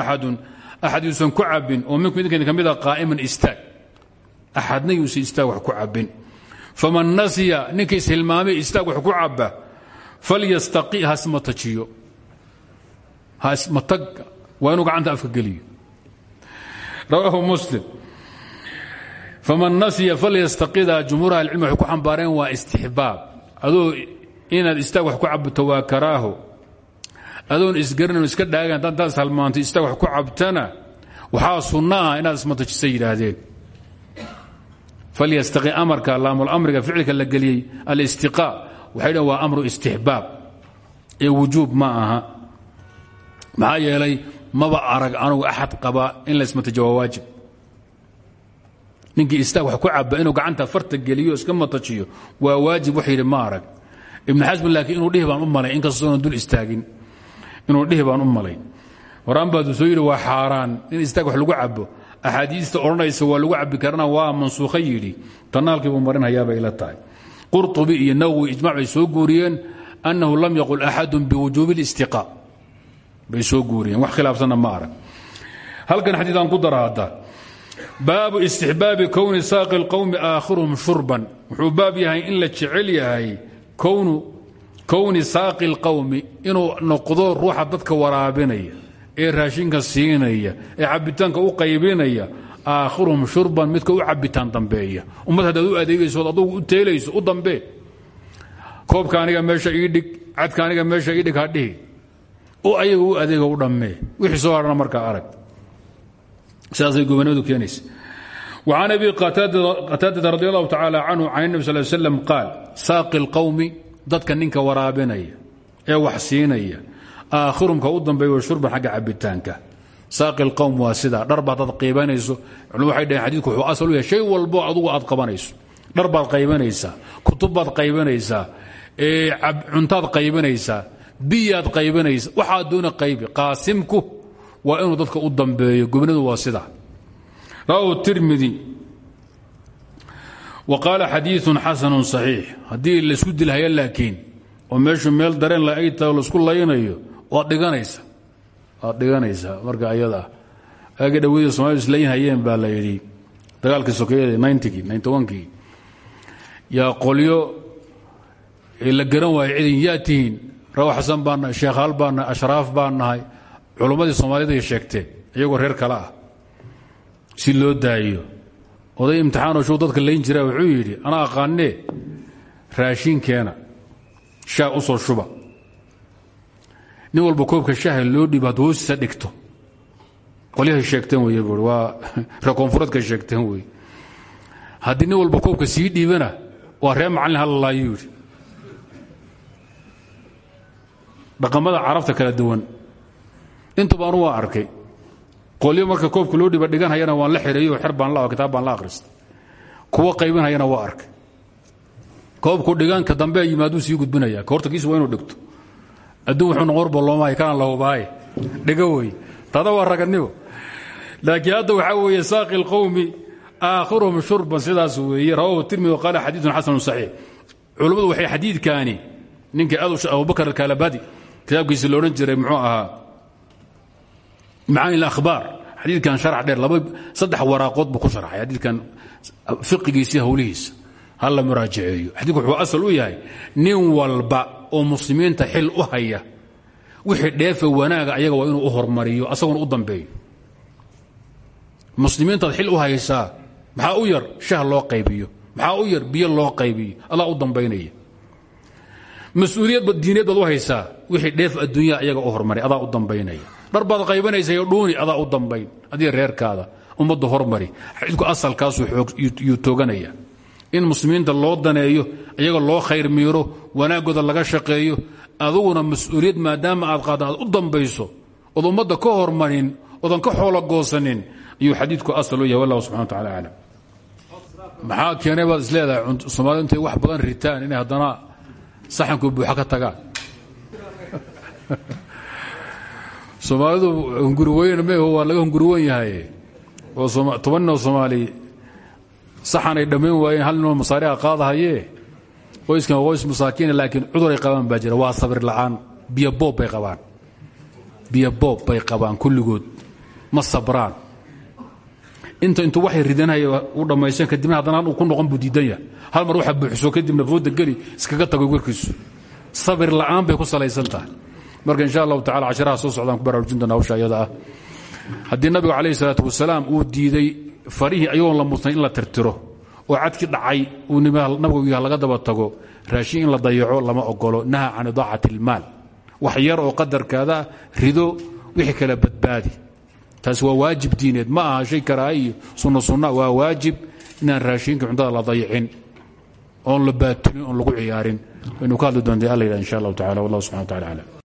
axadun axad yuusan ku cabin oo minku idinka ka mid a qaa'iman istaag. Axadna yuusan istaag wax ku cabin faman nasiya ninkiis hilmaamay istaag wax ku cabba falyastaqi hasma tajiyo. Matag waa inuu gacanta afka geliyo. Rawaahu muslim faman nasiya falyastaqida jumhuur ahlicilm waxay ku xambaareen waa istixbaab. Adoo inaad istaag wax ku cabto waa karaaho. Adoon isgaranayn iska dhaagan dantaas halmaanto istaag wax ku cabtana waxaa sunno ah inaad ismatajisa yidhaahdeen. Falyastaqi amarka laamlamriga ficilka la geliyey alistiqaa. Waxay dhn waa amru istixbaab. Ee wujuub ma aha. Maxaa maba arag anugu axad qaba in laysmatajo waa waajib ninkii istaag wax ku caba inuu gacanta farta geliyo iska matajiyo waa waajib wax yidhi ma arag ibnu xasmin laakiin inuu dhihi baan u malay inkastoonan dul istaagin. Inuu dhihi baan u malay. Horaan baadu soo yidhi waa xaaraan in istaag wax lagu cabo axaadiista odhanaysa waa lagu cabi karana waa mansuukha yidhi. Tanaalkiibuu marinhayaabay ila tahay. Qurطubi iyo nawowi ijmac bay soo guuriyeen annahu lam yaqul axadu biwujuubi اlistiqaa bay soo guuriyeen. Wax khilaafsanna ma arag. Halkan xadiiaan ku dara hadda baabu istixbaabi kowni saaqi اlqowmi aakhiruhum shurban. Wuxuu baab yahay in la jecel yahay kowni saaqi اlqowmi inuu noqdo ruuxa dadka waraabinaya ee raashinka siinaya ee cabitaanka u qaybinaya aakhiruhum shurban midka u cabitaan dambeeya. Ummad haddaad u adeegaysood adugu u teelayso u dambee koobka aniga meesha ii dhig cadka aniga meesha ii dhig hadhihi u ayaga u adeega u dhammee. Wixii soo hadhana markaa arag sidaasay gobonimadu keenaysa وعن أبي qتاadة رضي الله تعالى عنه عن النبي صلى اه عليه وسلم قاaل saaqi الqowmi dadka ninka waraabinaya ee wax siinaya aakhirumka u dambeeyo shurban xagga cabitaanka saaqi اlqowm waa sidaa dhar baad ad qaybanayso culm waxay dhaheen xadidku wuxuu asal u yahay shay walbo adugu aad qabanayso dhar baad qaybanaysaa kutub baad qaybanaysaa cuntaad qaybanaysaa biyaad qaybanaysa waxaad doona qaybi qaasimku waa inuu dadka u dambeeyo. Gobnadu waa sidaa rawahu tirmidi wa qaala xadiiun xasanu صaxiix haddii laysku dilhaya laakiin oo meeshu meel dareen la ay tahay la isku laynayo waad dhiganaysa. Waad dhiganaysaa marka ayadaa aagi dhaweyda somaalidu islayn hayeen baa la yidhi. Dagaalkii sokeeyada ninetygii ninty onkii yaa qolyo la garan waayay cidin yaa tihiin. Xasan baan nahay sheekhaal ashraaf baan nahay culummadii soomaaliday sheegteen iyagoo reer kale ah si loo daayo. Oday imtixaanoo shuu dadka layn jira wuxuu yidhi ana aqaanee raashinkeena shaah u soo shuba. Nin walba koobka loo dhiibo hadduu hoostiisa dhigto. Qolyahay sheegteen wey buui waa reer koonfureedka sheegteen wey haddii nin walba koobka sii dhiibana waa reer macallin carabta kala duwan intuba anu waa arkay. Qolyo marka koobka loo dhiba dhiganhayana waan la xereeyo xer la kitaab baan la akhristay kuwa qaybinhayana waa arkay. Koobku dhiganka dambe yimaaduu sii gudbinayaa hortakiisu waa inuu dhigto. Adduun wuxuu noqorba loomahay kanaan la hubaaye. Dhiga wey tada waa ragadnimo laakiin hadda waxaa weeye saaqi lqowmi aakhiruhum shurban sidaas weeye. Rawahu tirmidi waqaala xadiidun xasanu saxiix. Culummadu waxay xadiidkaani. Ninka aad abubakar alkaalabadi kitaabkiisi loodhan jiray muxuu ahaa macaani اlahbaar xadiidkan sharax dheer saddex waraaqood buu ku sharxay. Xadiidkan fiqigiisa howlihiisa. Ha la muraajaceeyo. Xadiidku wuxuu asal u yahay nin walba oo muslimiinta xil u haya wixii dheefa wanaaga ayaga waa inuu u hormariyo asaguna u dambeeyo. Muslimiintaad xil u haysaa maxaa u yar? Shah loo qaybiyo. Maxaa u yar? Biyo loo qaybiyo. Allah u dambaynaya. Mas'uuliyadba diineed baad u haysaa wixii dheef adduunyaa ayaga u hormari adaa dhar baad qaybanaysayo dhuuni adaa u dambayn. Adiga reerkaada ummadda hormari. Xadiidku asalkaasuu yuu tooganaya. In muslimiinta loo daneeyo iyaga loo khayr miiro wanaaggooda laga shaqeeyo aduguna mas'uuliyad maadaama aad qaadda aad u dambayso ood ka hormarin oodan ka xoolo goosanin ayuu xadiidku asal yahay. Wallahu subxana wa tacala aclam maxaa keenay baad isleedahay? Soomaalidu wax badan ritaan inay haddana saxanku buuxa ka tagaan soomaalidu hunguriweyn meh waa laga hunguriwen yahay. Oo toban ninoo soomaali saxan ay dhammayn waayeen hal ninoo masaariha qaadahayee. Qoyskan qoys masaakiina laakiin cuduray qabaan baa waa sabir la'aan. Biyo boob bay qabaan. Biyo boob bay qabaan kulligood. Ma sabraan. Inta intuu waxay ridanaya u dhammaysan kadibna haddana uu ku noqon buu yahay. Hal mar waxa buuxso kadibna fooda geli iskaga tago warkiisu sabir la'aan bay ku salaysan tahay marka insha allahu tacala casharaha soo socdaan ku baraarujin doona hawsha iyada ah. Haddii nabigu wasalaam uu diiday farihii ayagoon la mudnay in la tirtiro oo cadki dhacay uu nabigu yaha laga daba tago raashin in la dayaco lama ogolo naha can idaacati ilmaal wax yar oo qadarkaada rido wixii kale badbaadi. Taas waa waajib diineed. Ma aha shay karaaha iyo sunna waa waajib inaan raashinka cuntada la dayicin oon la baatulin oon lagu ciyaarin. Waynu ka hadli doonta alla yidhah insha allahu tacala wallah subxana wa tacala